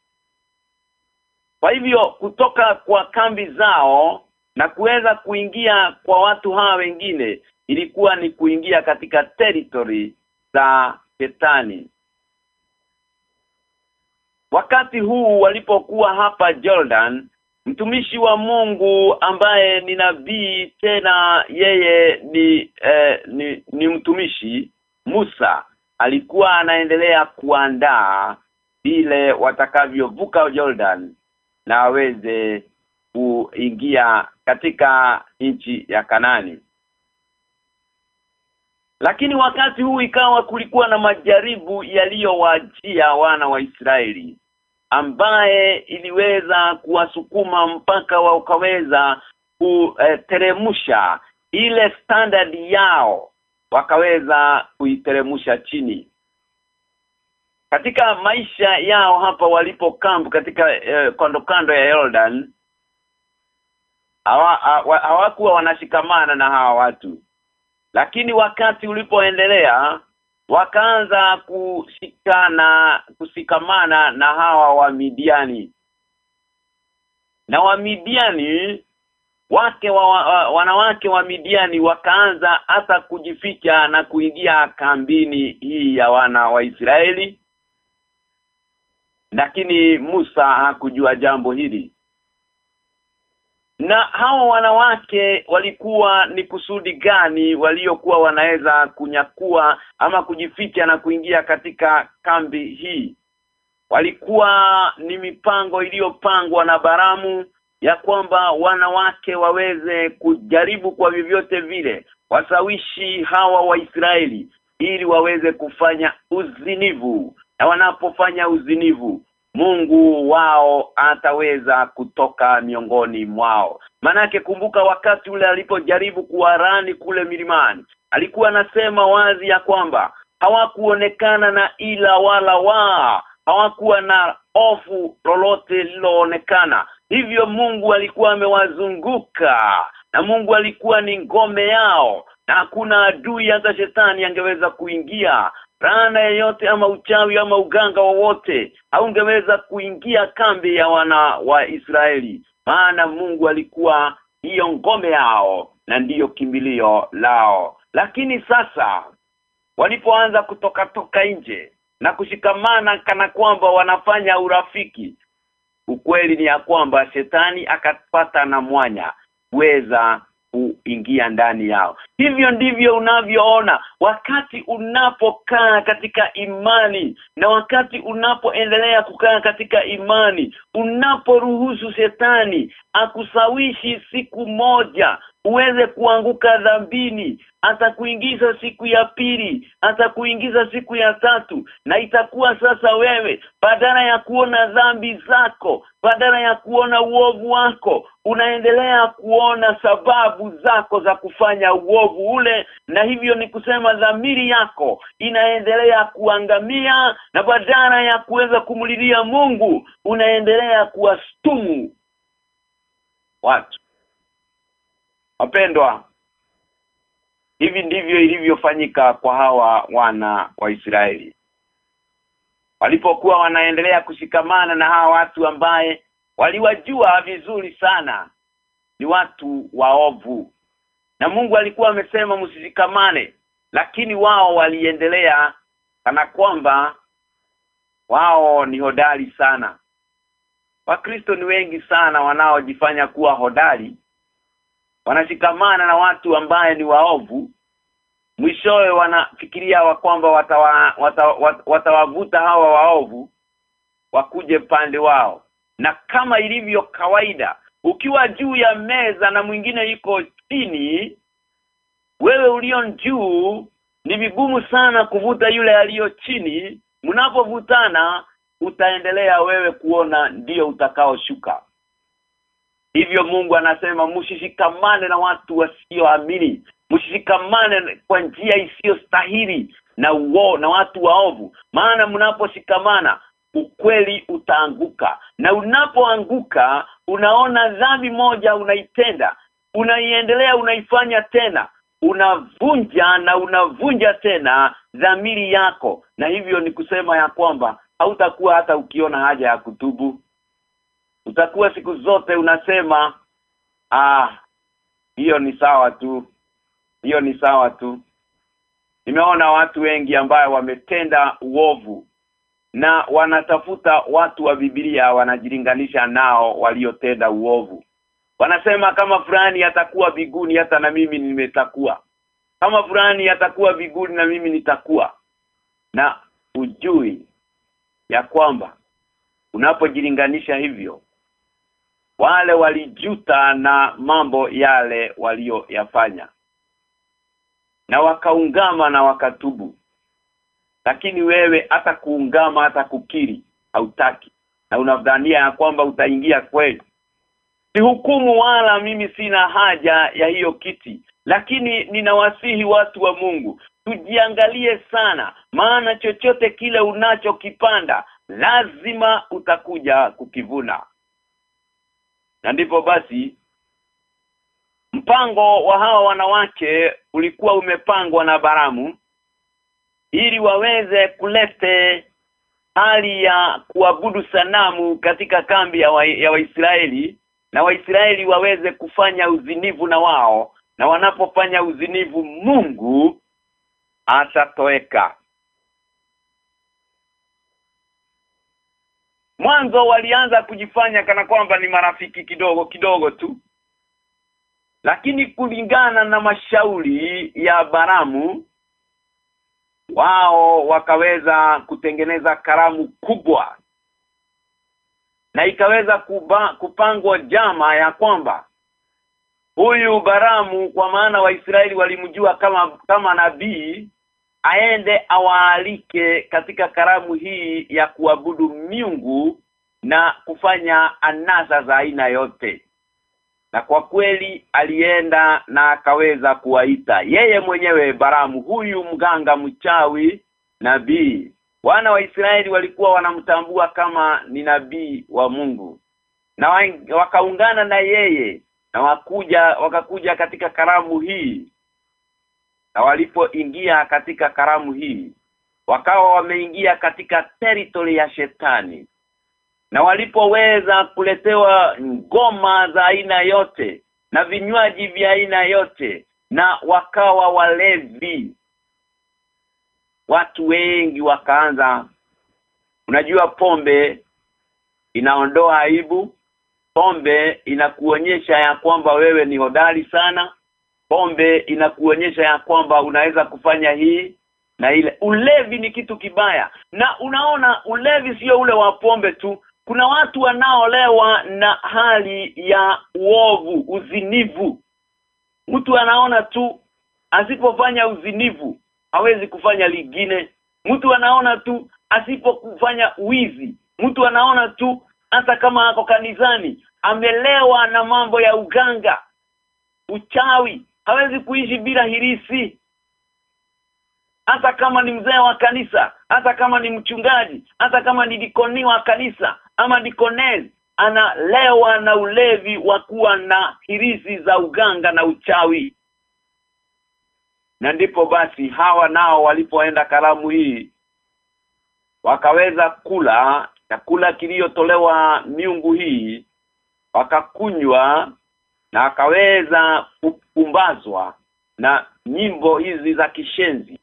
kwa hivyo kutoka kwa kambi zao na kuweza kuingia kwa watu hawa wengine ilikuwa ni kuingia katika territory za Shetani. Wakati huu walipokuwa hapa Jordan mtumishi wa Mungu ambaye ni nabii tena yeye ni, eh, ni ni mtumishi Musa alikuwa anaendelea kuandaa vile watakavyovuka Jordan na aweze kuingia katika nchi ya Kanani. Lakini wakati huu ikawa kulikuwa na majaribu yaliyowajia wana wa Israeli ambaye iliweza kuwasukuma mpaka wakaweza kuteremsha ile standard yao wakaweza kuiteremusha chini katika maisha yao hapa walipo kampu katika eh, kando kando ya Jordan hawakuwa hawa, hawa wanashikamana na hawa watu. Lakini wakati ulipoendelea wakaanza kushikana kusikamana na hawa wa Midiani. Na wa Midiani wake wa, wa, wanawake wa Midiani wakaanza hata kujificha na kuingia kambini hii ya wana wa Israeli lakini Musa hakujua jambo hili. Na hao wanawake walikuwa ni kusudi gani waliokuwa wanaweza kunyakua ama kujificha na kuingia katika kambi hii? Walikuwa ni mipango iliyopangwa na Baramu ya kwamba wanawake waweze kujaribu kwa vyovyote vile wasawishi hawa Waisraeli ili waweze kufanya uzinivu na wanapofanya uzinivu Mungu wao ataweza kutoka miongoni mwao. Manake kumbuka wakati ule alipojaribu kuwarani kule milimani, alikuwa anasema wazi ya kwamba hawakuonekana na ila wala wa, hawakuwa na ofu lolote liloonekana. Hivyo Mungu alikuwa amewazunguka na Mungu alikuwa ni ngome yao na hakuna adui hata shetani angeweza kuingia rana yeyote ama uchawi ama uganga wowote haungeweza kuingia kambi ya wana wa Israeli. Maana Mungu alikuwa hiyo ngome yao na ndiyo kimbilio lao. Lakini sasa walipoanza kutoka toka nje na kushikamana kana kwamba wanafanya urafiki ukweli ni ya kwamba shetani akapata na mwanya kuweza kuingia ndani yao. Hivyo ndivyo unavyoona wakati unapokaa katika imani na wakati unapoendelea kukaa katika imani, unaporuhusu shetani akusawishi siku moja uweze kuanguka dhambini atakuingiza siku ya pili atakuingiza siku ya tatu na itakuwa sasa wewe badala ya kuona dhambi zako badala ya kuona uovu wako unaendelea kuona sababu zako za kufanya uovu ule na hivyo ni kusema dhamiri yako inaendelea kuangamia na badala ya kuweza kumlilia Mungu unaendelea kuwastumu watu wapendwa hivi ndivyo ilivyofanyika kwa hawa wana wa Israeli. Walipokuwa wanaendelea kushikamana na hawa watu ambaye waliwajua vizuri sana ni watu waovu. Na Mungu alikuwa amesema msishikamane lakini wao waliendelea kana kwamba wao ni hodari sana. Wakristo ni wengi sana wanaojifanya kuwa hodari wanashikamana na watu ambaye ni waovu. Mwishowe wanafikiria wa kwamba watawavuta wata, wata, wata hawa waovu wakuje pande wao. Na kama ilivyo kawaida ukiwa juu ya meza na mwingine yuko chini wewe ulio juu ni vigumu sana kuvuta yule aliyo chini. Mnapovutana utaendelea wewe kuona ndiyo utakaoshuka hivyo Mungu anasema msishikamane na watu wasioamini. Msishikamane kwa njia isiyostahili na uo na watu waovu. Maana mnaposhikamana ukweli utaanguka. Na unapoanguka unaona dhambi moja unaitenda. Unaiendelea unaifanya tena. Unavunja na unavunja tena dhamiri yako. Na hivyo ni kusema ya kwamba hautakuwa hata ukiona haja ya kutubu utakuwa siku zote unasema ah hiyo ni sawa tu hiyo ni sawa tu. Nimeona watu wengi ambayo wametenda uovu na wanatafuta watu wa Biblia wanajilinganisha nao waliotenda uovu. Wanasema kama fulani atakuwa biguni hata na mimi nimetakuwa kama fulani atakuwa biguni na mimi nitakuwa na ujui ya kwamba unapojilinganisha hivyo wale walijuta na mambo yale walioyafanya na wakaungama na wakatubu. Lakini wewe hata kuungama hata kukiri hautaki. Na unadhania ya kwamba utaingia kweli. Si hukumu wala mimi sina haja ya hiyo kiti. Lakini ninawasihi watu wa Mungu tujiangalie sana. Maana chochote kile unachokipanda lazima utakuja kukivuna na ndipo basi mpango wa hawa wanawake ulikuwa umepangwa na Baramu ili waweze kulete hali ya kuabudu sanamu katika kambi ya, wa, Waisraeli na Waisraeli waweze kufanya uzinivu na wao na wanapofanya uzinivu Mungu atatoeka Mwanzo walianza kujifanya kana kwamba ni marafiki kidogo kidogo tu. Lakini kulingana na mashauri ya Baramu wao wakaweza kutengeneza karamu kubwa. Na ikaweza kuba, kupangwa jama ya kwamba huyu Baramu kwa maana Waisraeli walimjua kama kama nabii aende awaalike katika karamu hii ya kuabudu miungu na kufanya anasa za aina yote. Na kwa kweli alienda na akaweza kuwaita. Yeye mwenyewe Baramu huyu mganga mchawi nabii. Wana wa Israeli walikuwa wanamtambua kama ni nabii wa Mungu. Na wakaungana na yeye na wakuja wakakuja katika karamu hii na walipoingia katika karamu hii wakawa wameingia katika territory ya shetani. Na walipoweza kuletewa ngoma za aina yote na vinywaji vya aina yote na wakawa walevi. Watu wengi wakaanza unajua pombe inaondoa aibu pombe inakuonyesha ya kwamba wewe ni hodari sana pombe inakuonyesha ya kwamba unaweza kufanya hii na ile. Ulevi ni kitu kibaya. Na unaona ulevi sio ule wa pombe tu. Kuna watu wanaolewa na hali ya uovu uzinivu mtu anaona tu asipofanya uzinivu hawezi kufanya lingine. Mtu anaona tu asipokufanya wizi. Mtu anaona tu hata kama ako kanisani amelewa na mambo ya uganga uchawi hawezi kuishi bila hirisi. Hata kama ni mzee wa kanisa hata kama ni mchungaji hata kama ni dikoni wa kanisa ama dikonezi analewa na ulevi wa kuwa na hirisi za uganga na uchawi. Na ndipo basi hawa nao walipoenda karamu hii wakaweza kula chakula kiliyotolewa miungu hii wakakunywa na akaweza kupumbazwa na nyimbo hizi za kishenzi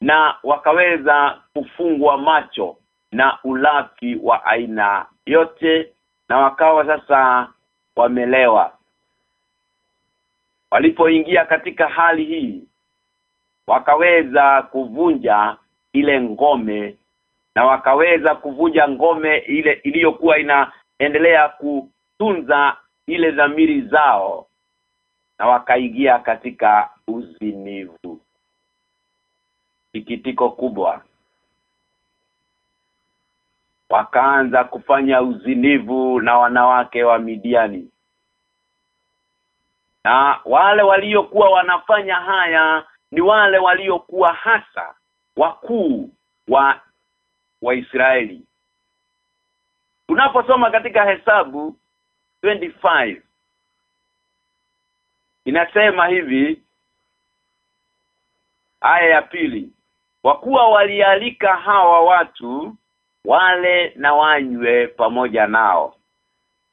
na wakaweza kufungwa macho na ulafi wa aina yote na wakawa sasa wamelewa. Walipoingia katika hali hii wakaweza kuvunja ile ngome na wakaweza kuvunja ngome ile iliyokuwa inaendelea kutunza ile dhamiri zao na wakaingia katika uzinivu sikitiko kubwa. Wakaanza kufanya uzinivu na wanawake wa Midiani. Na wale waliokuwa wanafanya haya ni wale waliokuwa hasa wakuu wa Waisraeli Unaposoma katika hesabu 25 inasema hivi aya ya pili kwa kuwa walialika hawa watu wale na wanywe pamoja nao.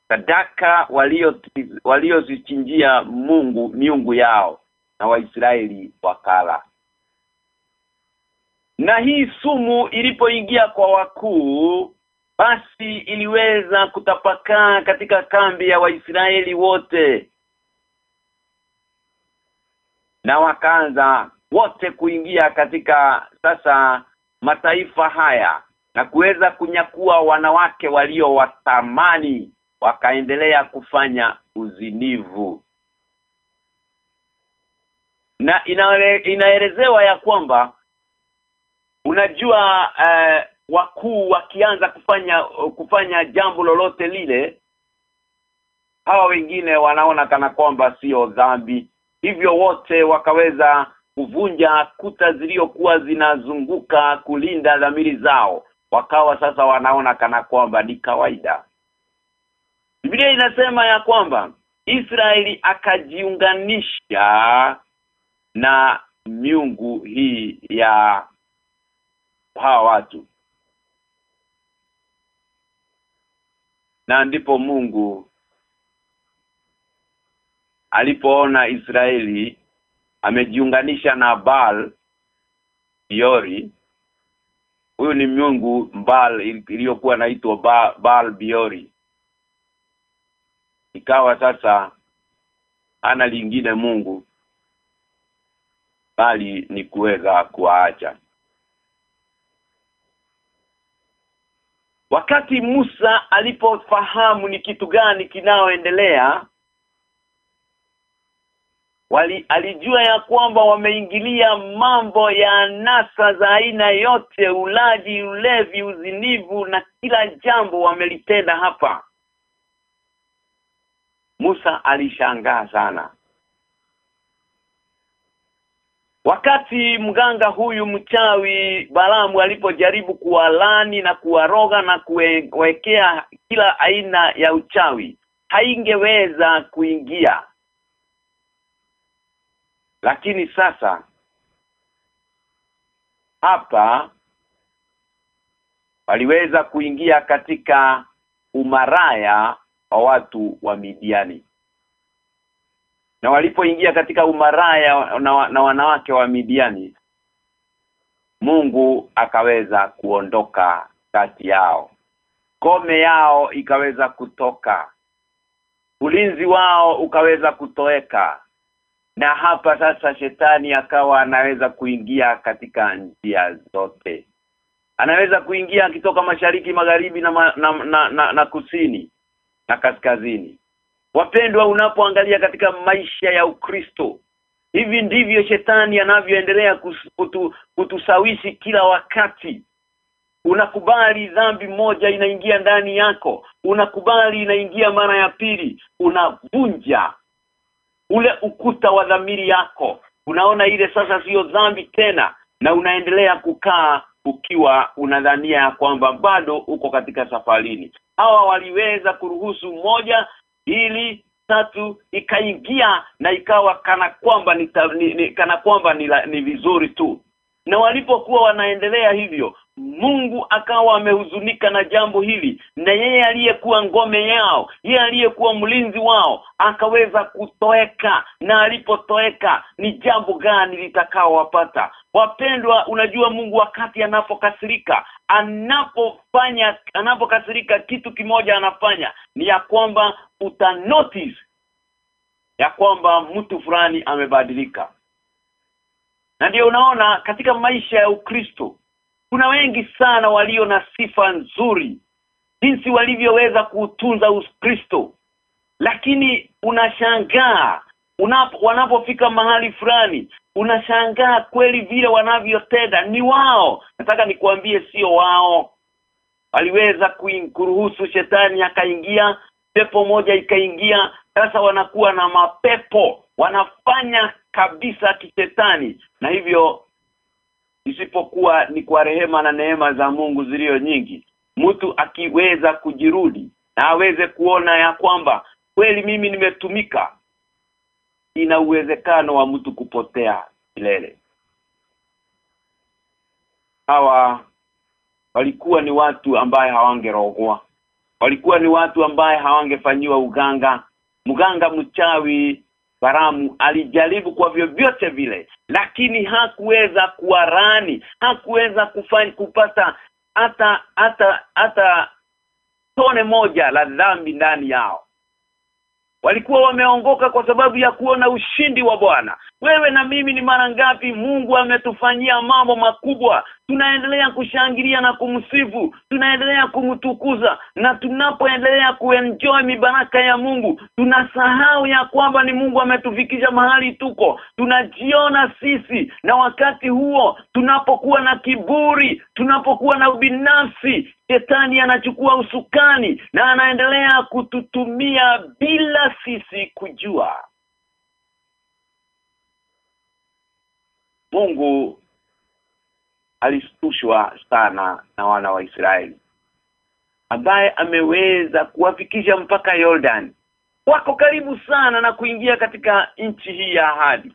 Sadaka walio waliozichinjia Mungu miungu yao na Waisraeli wakala. Na hii sumu ilipoingia kwa wakuu basi iliweza kutapakaa katika kambi ya Waisraeli wote. Na wakaanza wote kuingia katika sasa mataifa haya na kuweza kunyakua wanawake walio watamani wakaendelea kufanya uzinivu. Na inaelezewa ya kwamba unajua uh, wakuu wakianza kufanya kufanya jambo lolote lile hawa wengine wanaona kana kwamba sio dhambi. Hivyo wote wakaweza kuvunja kuta zilizokuwa zinazunguka kulinda dhamiri zao. Wakawa sasa wanaona kana kwamba ni kawaida. Biblia inasema ya kwamba Israeli akajiunganisha na miungu hii ya hawa watu na ndipo Mungu alipoona Israeli amejiunganisha na Baal Biori huyu ni miungu Baal iliyokuwa naitwa ba, Baal Biori ikawa sasa ana lingine Mungu bali ni kuweza kuwaacha Wakati Musa alipofahamu ni kitu gani kinaoendelea wali alijua ya kwamba wameingilia mambo ya nasa za aina yote ulaji ulevi uzinivu na kila jambo wamelitenda hapa. Musa alishangaa sana Wakati mganga huyu mchawi Balamu alipojaribu kuwalani na kuwaroga na kuwekea kila aina ya uchawi haingeweza kuingia. Lakini sasa hapa waliweza kuingia katika umaraya wa watu wa Midiani na walipoingia katika umaraya na, na wanawake wa Midiani Mungu akaweza kuondoka kati yao. Kome yao ikaweza kutoka. Ulinzi wao ukaweza kutoweka. Na hapa sasa shetani akawa anaweza kuingia katika njia zote. Anaweza kuingia akitoka mashariki magharibi na, ma, na, na, na, na kusini na kaskazini wapendwa unapoangalia katika maisha ya Ukristo hivi ndivyo shetani anavyoendelea kutu, kutusawishi kila wakati. Unakubali dhambi moja inaingia ndani yako unakubali inaingia mara ya pili unavunja ule ukuta wa dhamiri yako. Unaona ile sasa sio dhambi tena na unaendelea kukaa ukiwa unadhania kwamba bado uko katika safarini. Hawa waliweza kuruhusu moja ili tatu ikaingia na ikawa kana kwamba ni, ni, ni kana kwamba ni, ni vizuri tu na walipokuwa wanaendelea hivyo Mungu akawa amehuzunika na jambo hili na yeye aliyekuwa ngome yao yeye aliyekuwa mlinzi wao akaweza kutoeka na alipotoeka ni jambo gani litakaowapata? Wapendwa unajua Mungu wakati anapokasirika anapofanya anapokasirika kitu kimoja anafanya ni ya kwamba uta notice ya kwamba mtu fulani amebadilika na ndiyo unaona katika maisha ya Ukristo kuna wengi sana walio na sifa nzuri jinsi walivyoweza kuutunza Ukristo. Lakini unashangaa unapo wanapofika mahali fulani unashangaa kweli vile wanavyotenda. Ni wao. Nataka nikuambie sio wao. Waliweza kuruhusu shetani akaingia pepo moja ikaingia. Sasa wanakuwa na mapepo. Wanafanya kabisa kishetani. Na hivyo isipokuwa ni kwa rehema na neema za Mungu zilio nyingi mtu akiweza kujirudi na aweze kuona ya kwamba kweli mimi nimetumika ina uwezekano wa mtu kupotea milele. Hawa walikuwa ni watu ambaye hawangerogwa walikuwa ni watu ambaye hawangefanyiwa uganga. Mganga mchawi Baramu alijaribu kwa vyovyote vile lakini hakuweza kuwarani hakuweza kufanya kupata hata hata hata tone moja la dhambi ndani yao. Walikuwa wameongoka kwa sababu ya kuona ushindi wa Bwana. Wewe na mimi ni mara ngapi Mungu ametufanyia mambo makubwa tunaendelea kushangilia na kumsifu tunaendelea kumtukuza na tunapoendelea kuenjoy mibaraka ya Mungu tunasahau ya kwamba ni Mungu ametufikisha mahali tuko. Tunajiona sisi na wakati huo tunapokuwa na kiburi tunapokuwa na ubinafsi shetani anachukua usukani na anaendelea kututumia bila sisi kujua. Mungu alistushwa sana na wana wa Israeli. Ambaye ameweza kuwafikisha mpaka Jordan wako karibu sana na kuingia katika nchi hii ya ahadi.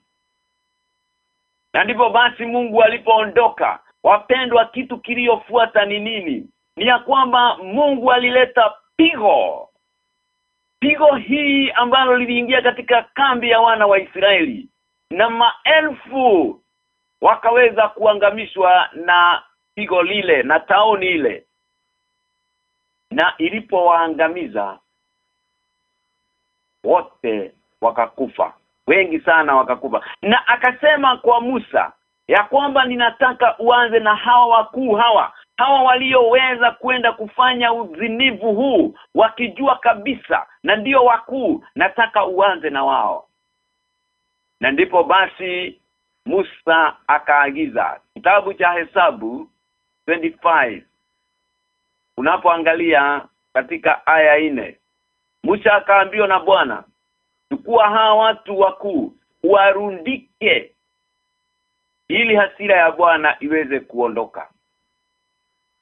Na ndipo basi Mungu alipoondoka wapendwa kitu kiliyofuata ni nini? Ni ya kwamba Mungu alileta pigo. Pigo hii ambalo liliingia katika kambi ya wana wa Israeli. Na maelfu wakaweza kuangamishwa na pigo lile na taoni ile. Na ilipowaangamiza wote wakakufa. Wengi sana wakakufa. Na akasema kwa Musa ya kwamba ninataka uanze na hawa wakuu hawa hawa walioweza kwenda kufanya uzinivu huu wakijua kabisa na ndio wakuu nataka uanze na wao. Na ndipo basi Musa akaagiza. Kitabu cha hesabu 25 unapoangalia katika aya ine Musa akaambiwa na Bwana chukua hawa watu wakuu warundike ili hasira ya Bwana iweze kuondoka.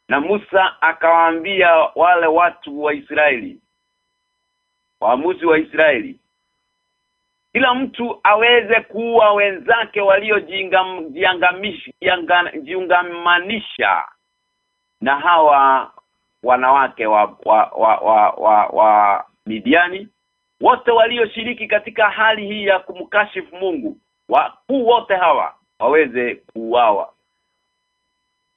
Na Musa akawaambia wale watu wa Israeli waamuzi wa Israeli kila mtu aweze kuwa wenzake waliojiungamanisha na hawa wanawake wa wa wa wa, wa, wa Midiani wote walioshiriki katika hali hii ya kumkashifu Mungu wakuu wote hawa waweze kuuawa.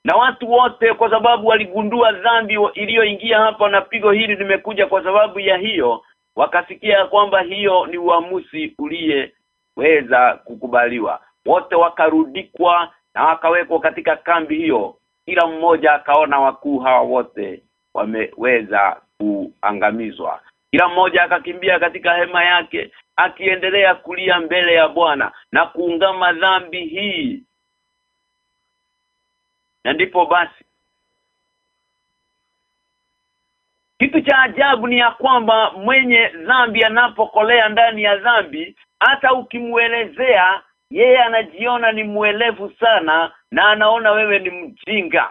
Na watu wote kwa sababu waligundua dhambi iliyoingia hapa na pigo hili limekuja kwa sababu ya hiyo wakasikia kwamba hiyo ni uamuzi uliyeweza kukubaliwa. Wote wakarudikwa na wakawekwa katika kambi hiyo. Kila mmoja akaona wakuu hawa wote wameweza kuangamizwa. Kila mmoja akakimbia katika hema yake akiendelea kulia mbele ya Bwana na kuungama dhambi hii. Na ndipo basi kitu cha ajabu ni ya kwamba mwenye dhambi anapokolea ndani ya dhambi hata ukimuelezea yeye anajiona ni mwelevu sana na anaona wewe ni mjinga.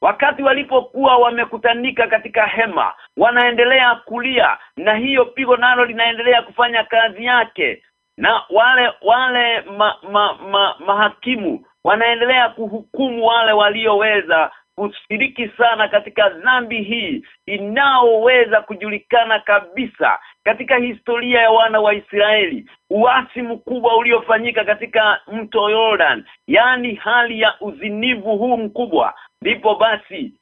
Wakati walipokuwa wamekutanika katika hema wanaendelea kulia na hiyo pigo nalo linaendelea kufanya kazi yake. Na wale wale ma, ma, ma, mahakimu wanaendelea kuhukumu wale walioweza kushiriki sana katika dhambi hii inaoweza kujulikana kabisa katika historia ya wana wa Israeli. Uasi mkubwa uliofanyika katika mto Jordan yani hali ya uzinivu huu mkubwa ndipo basi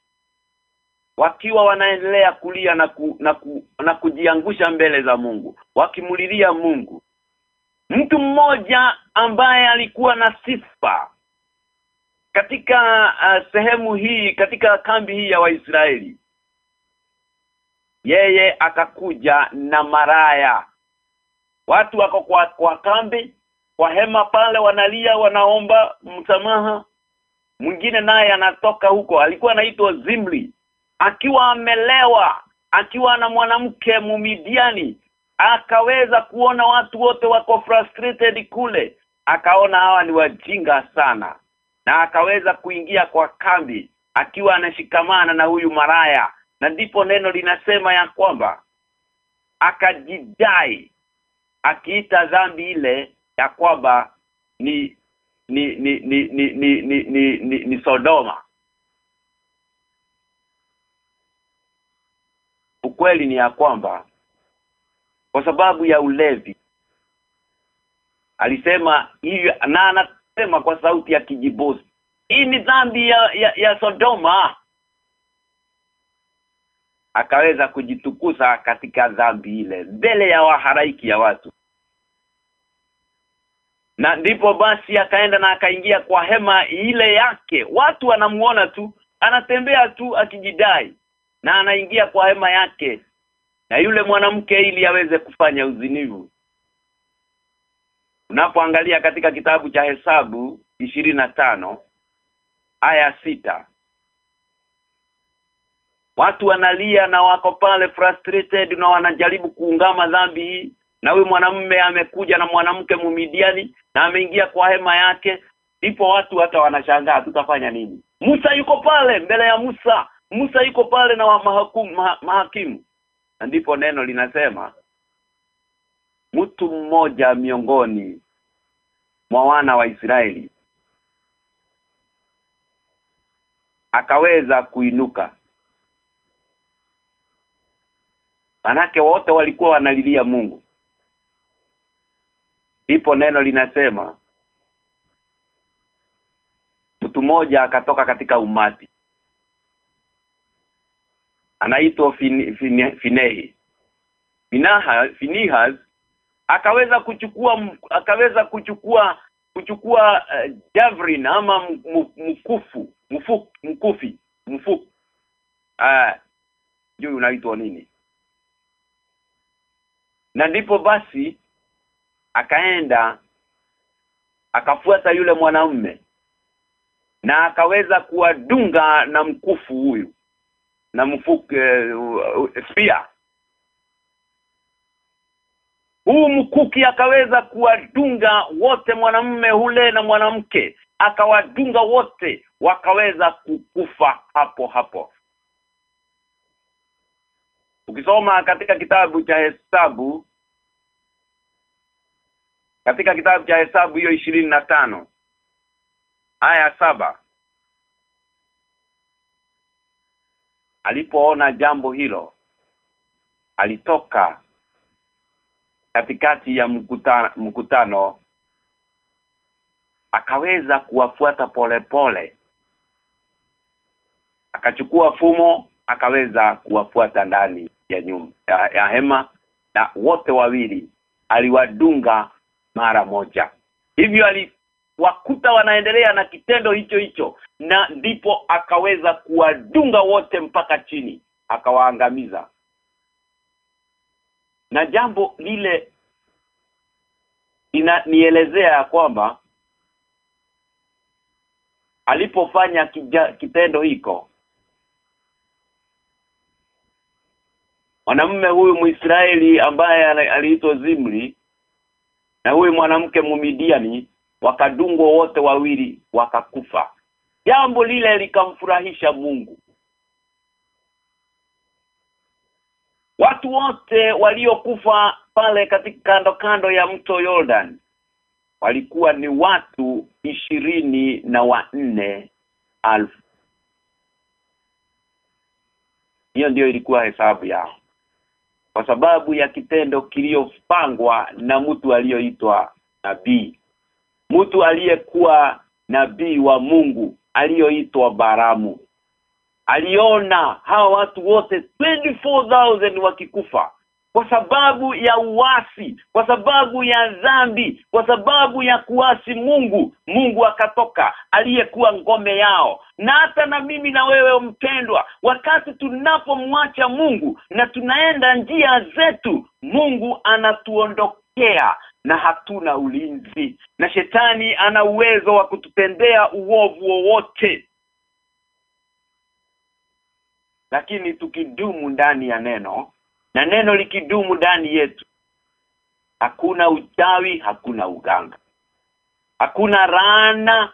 wakiwa wanaendelea kulia na, ku, na, ku, na kujiangusha mbele za Mungu wakimulilia Mungu. Mtu mmoja ambaye alikuwa na sifa katika uh, sehemu hii katika kambi hii ya Waisraeli. Yeye akakuja na maraya. Watu wako kwa, kwa kambi kwa hema pale wanalia wanaomba msamaha. Mwingine naye anatoka huko alikuwa anaitwa Zimri. Akiwa amelewa akiwa na mwanamke mumidiani akaweza kuona watu wote wako frustrated kule. Akaona hawa ni wajinga sana na akaweza kuingia kwa kambi akiwa anashikamana na huyu maraya. Na ndipo neno linasema ya kwamba akajidai akiita dhambi ile ya kwamba ni ni ni ni ni ni ni, ni, ni, ni Sodoma. Ukweli ni ya kwamba kwa sababu ya ulevi alisema hivyo na anasema kwa sauti ya kijibosi hii ni dhambi ya, ya, ya Sodoma. Akaweza kujitukuza katika dhambi ile mbele ya waharaiki ya watu. Na ndipo basi akaenda na akaingia kwa hema ile yake. Watu wanamuona tu anatembea tu akijidai na anaingia kwa hema yake na yule mwanamke ili aweze kufanya uzinivu unapoangalia katika kitabu cha hesabu ishirini na tano aya sita watu wanalia na wako pale frustrated na wanajaribu kuungama dhambi hii. Na huyu mwanamume amekuja na mwanamke mumidiani na ameingia kwa hema yake. Ipo watu hata wanashangaa tutafanya nini? Musa yuko pale mbele ya Musa. Musa yuko pale na mahakumu, ma, mahakimu. Ndipo neno linasema mtu mmoja miongoni mwa wana wa Israeli akaweza kuinuka. Manake wote walikuwa wanalilia Mungu. Ipo neno linasema mtu mmoja akatoka katika umati. Anaitwa fin, fin, Finaha Finihas akaweza kuchukua akaweza kuchukua kuchukua uh, javrin ama mkufu mfu, mkufi mfu. Ah juu unaitwa nini? Na ndipo basi akaenda akafuata yule mwanamume na akaweza kuwadunga na mkufu huyu na mfuke uh, pia huu mkuki akaweza kuwadunga wote mwanamume ule na mwanamke. Akawadunga wote wakaweza kukufa hapo hapo. Ukisoma katika kitabu cha hesabu katika kitabu cha hesabu hiyo ishirini na tano aya saba alipoona jambo hilo alitoka katikati ya mkutano, mkutano akaweza kuwafuata polepole akachukua fumo akaweza kuwafuata ndani ya nyumba ya, ya hema na wote wawili aliwadunga mara moja. Hivyo aliwakuta wanaendelea na kitendo hicho hicho na ndipo akaweza kuwadunga wote mpaka chini akawaangamiza na jambo lile inanielezea kwamba alipofanya kija, kitendo hiko mwanamume huyu Muisraeli ambaye aliitwa Zimri na huyu mwanamke Mumidiani wakadungwa wote wawili wakakufa. Jambo lile likamfurahisha Mungu watu wote waliokufa pale katika kando kando ya mto Jordan walikuwa ni watu ishirini na wanne alfu. Hiyo ndiyo ilikuwa hesabu yao. Kwa sababu ya kitendo kiliyopangwa na mtu aliyoitwa nabii. Mtu aliyekuwa nabii wa Mungu aliyoitwa Baramu aliona hawa watu wote 24000 wakikufa kwa sababu ya uasi kwa sababu ya dhambi kwa sababu ya kuasi Mungu. Mungu akatoka aliyekuwa ngome yao. Na hata na mimi na wewe mpendwa wakati tunapomwacha Mungu na tunaenda njia zetu Mungu anatuondokea na hatuna ulinzi. Na shetani ana uwezo wa kututendea uovu wowote lakini tukidumu ndani ya neno na neno likidumu ndani yetu hakuna uchawi hakuna uganga. Hakuna rana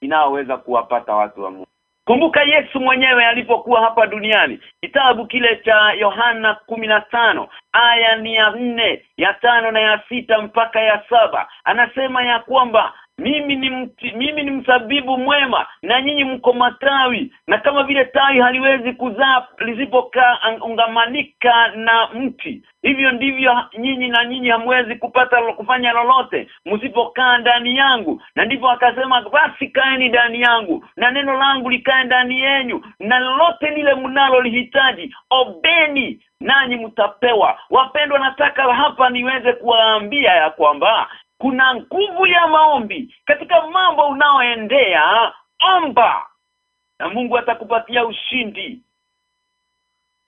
inayoweza kuwapata watu wa Mungu. Kumbuka Yesu mwenyewe alipokuwa hapa duniani. Kitabu kile cha Yohana tano aya ni ya nne, ya tano na ya sita mpaka ya saba. Anasema ya kwamba mimi ni mti, mimi ni msabibu mwema na nyinyi mko matawi. Na kama vile tawi haliwezi kuzaa lisipokaa ungamanika na mti. Hivyo ndivyo nyinyi na nyinyi hamwezi kupata kufanya lolote. Msipokaa ndani yangu. Na ndipo akasema basi kaeni ndani yangu na neno langu likae ndani yenu na lolote lile mnalo lihitaji obeni nanyi mtapewa. Wapendwa nataka hapa niweze kuwaambia ya kwamba kuna nguvu ya maombi katika mambo unaoendea. Omba na Mungu atakupatia ushindi.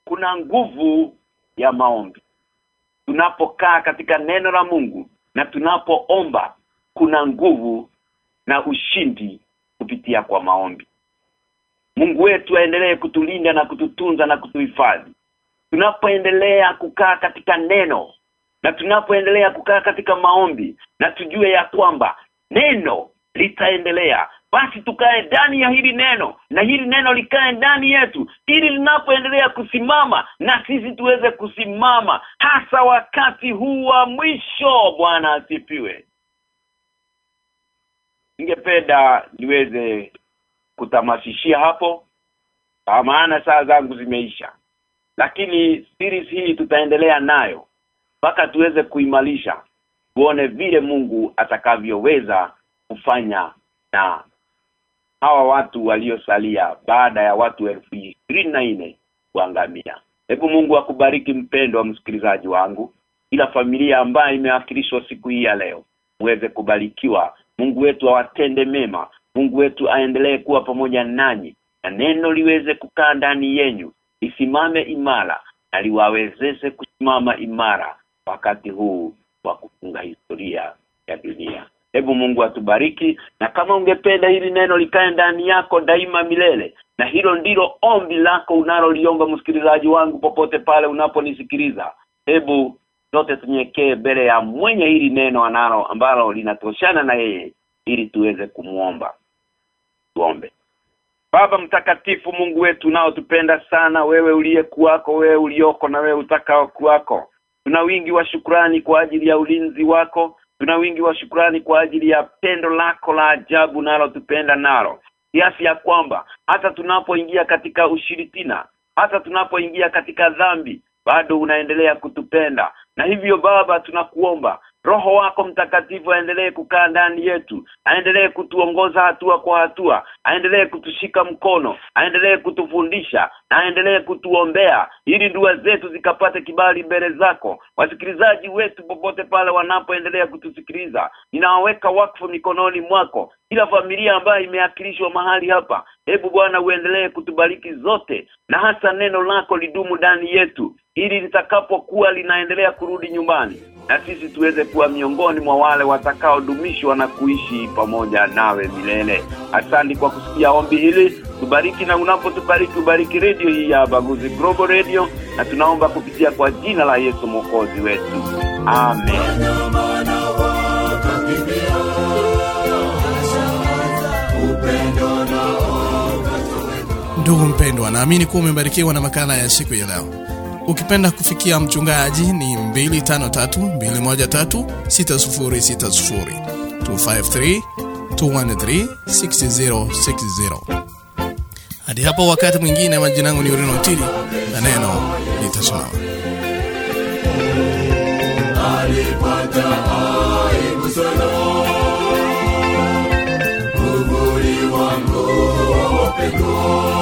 Kuna nguvu ya maombi. Tunapokaa katika neno la Mungu na tunapoomba kuna nguvu na ushindi kupitia kwa maombi. Mungu wetu aendelee kutulinda na kututunza na kutuhifadhi. Tunapoendelea kukaa katika neno na tunapoendelea kukaa katika maombi na tujue ya kwamba neno litaendelea basi tukae ndani ya hili neno na hili neno likae ndani yetu ili linapoendelea kusimama na sisi tuweze kusimama hasa wakati huu wa mwisho. Bwana asipiwe ningependa niweze kutamasishia hapo kwa maana saa zangu zimeisha lakini series hii tutaendelea nayo mpaka tuweze kuimarisha tuone vile Mungu atakavyoweza kufanya na hawa watu waliosalia baada ya watu elfu nne kuangamia. Hebu Mungu akubariki mpendo wa msikilizaji wangu ila familia ambayo imewakilishwa siku hii ya leo muweze kubarikiwa. Mungu wetu awatende mema. Mungu wetu aendelee kuwa pamoja nanyi na neno liweze kukaa ndani yenyu lisimame imara na kusimama imara wakati huu wa kufunga historia ya dunia. Hebu Mungu atubariki na kama ungependa hili neno likae ndani yako daima milele na hilo ndilo ombi lako unaloliomba msikilizaji wangu popote pale unaponisikiliza. Hebu zote tunyekee mbele ya mwenye hili neno analo ambalo linatoshana na yeye ili tuweze kumuomba. Tuombe. Baba mtakatifu Mungu wetu nao tupenda sana wewe uliye kuwako wewe ulioko na wewe utakao kuwako tuna wingi wa shukrani kwa ajili ya ulinzi wako. Tuna wingi wa shukrani kwa ajili ya pendo lako la ajabu nalo tupenda nalo. Kiasi ya kwamba hata tunapoingia katika ushiritina hata tunapoingia katika dhambi bado unaendelea kutupenda. Na hivyo baba tunakuomba roho wako mtakatifu aendelee kukaa ndani yetu aendelee kutuongoza hatua kwa hatua aendelee kutushika mkono aendelee kutufundisha na aendelee kutuombea ili dua zetu zikapate kibali mbele zako. Wasikilizaji wetu popote pale wanapoendelea kutusikiliza ninawaweka wakfu mikononi mwako kila familia ambayo imeakilishwa mahali hapa hebu bwana uendelee kutubariki zote na hasa neno lako lidumu ndani yetu ili litakapokuwa linaendelea kurudi nyumbani na sisi tuweze kuwa miongoni mwa wale watakaodumishwa na kuishi pamoja nawe milele. Asante kwa kusikia ombi hili. Tubariki na unapotubariki ubariki redio hii ya Baguzi Global Radio na tunaomba kupitia kwa jina la Yesu mwokozi wetu. Amen Ndugu mpendwa, naamini kuwa umebarikiwa na makala ya siku ya leo. Ukipenda kufikia mchungaji ni 253 213 6060 253 213 6060. Hadi hapo wakati mwingine, majina yangu ni Urino Tili na neno litasimama. alipata perdoa.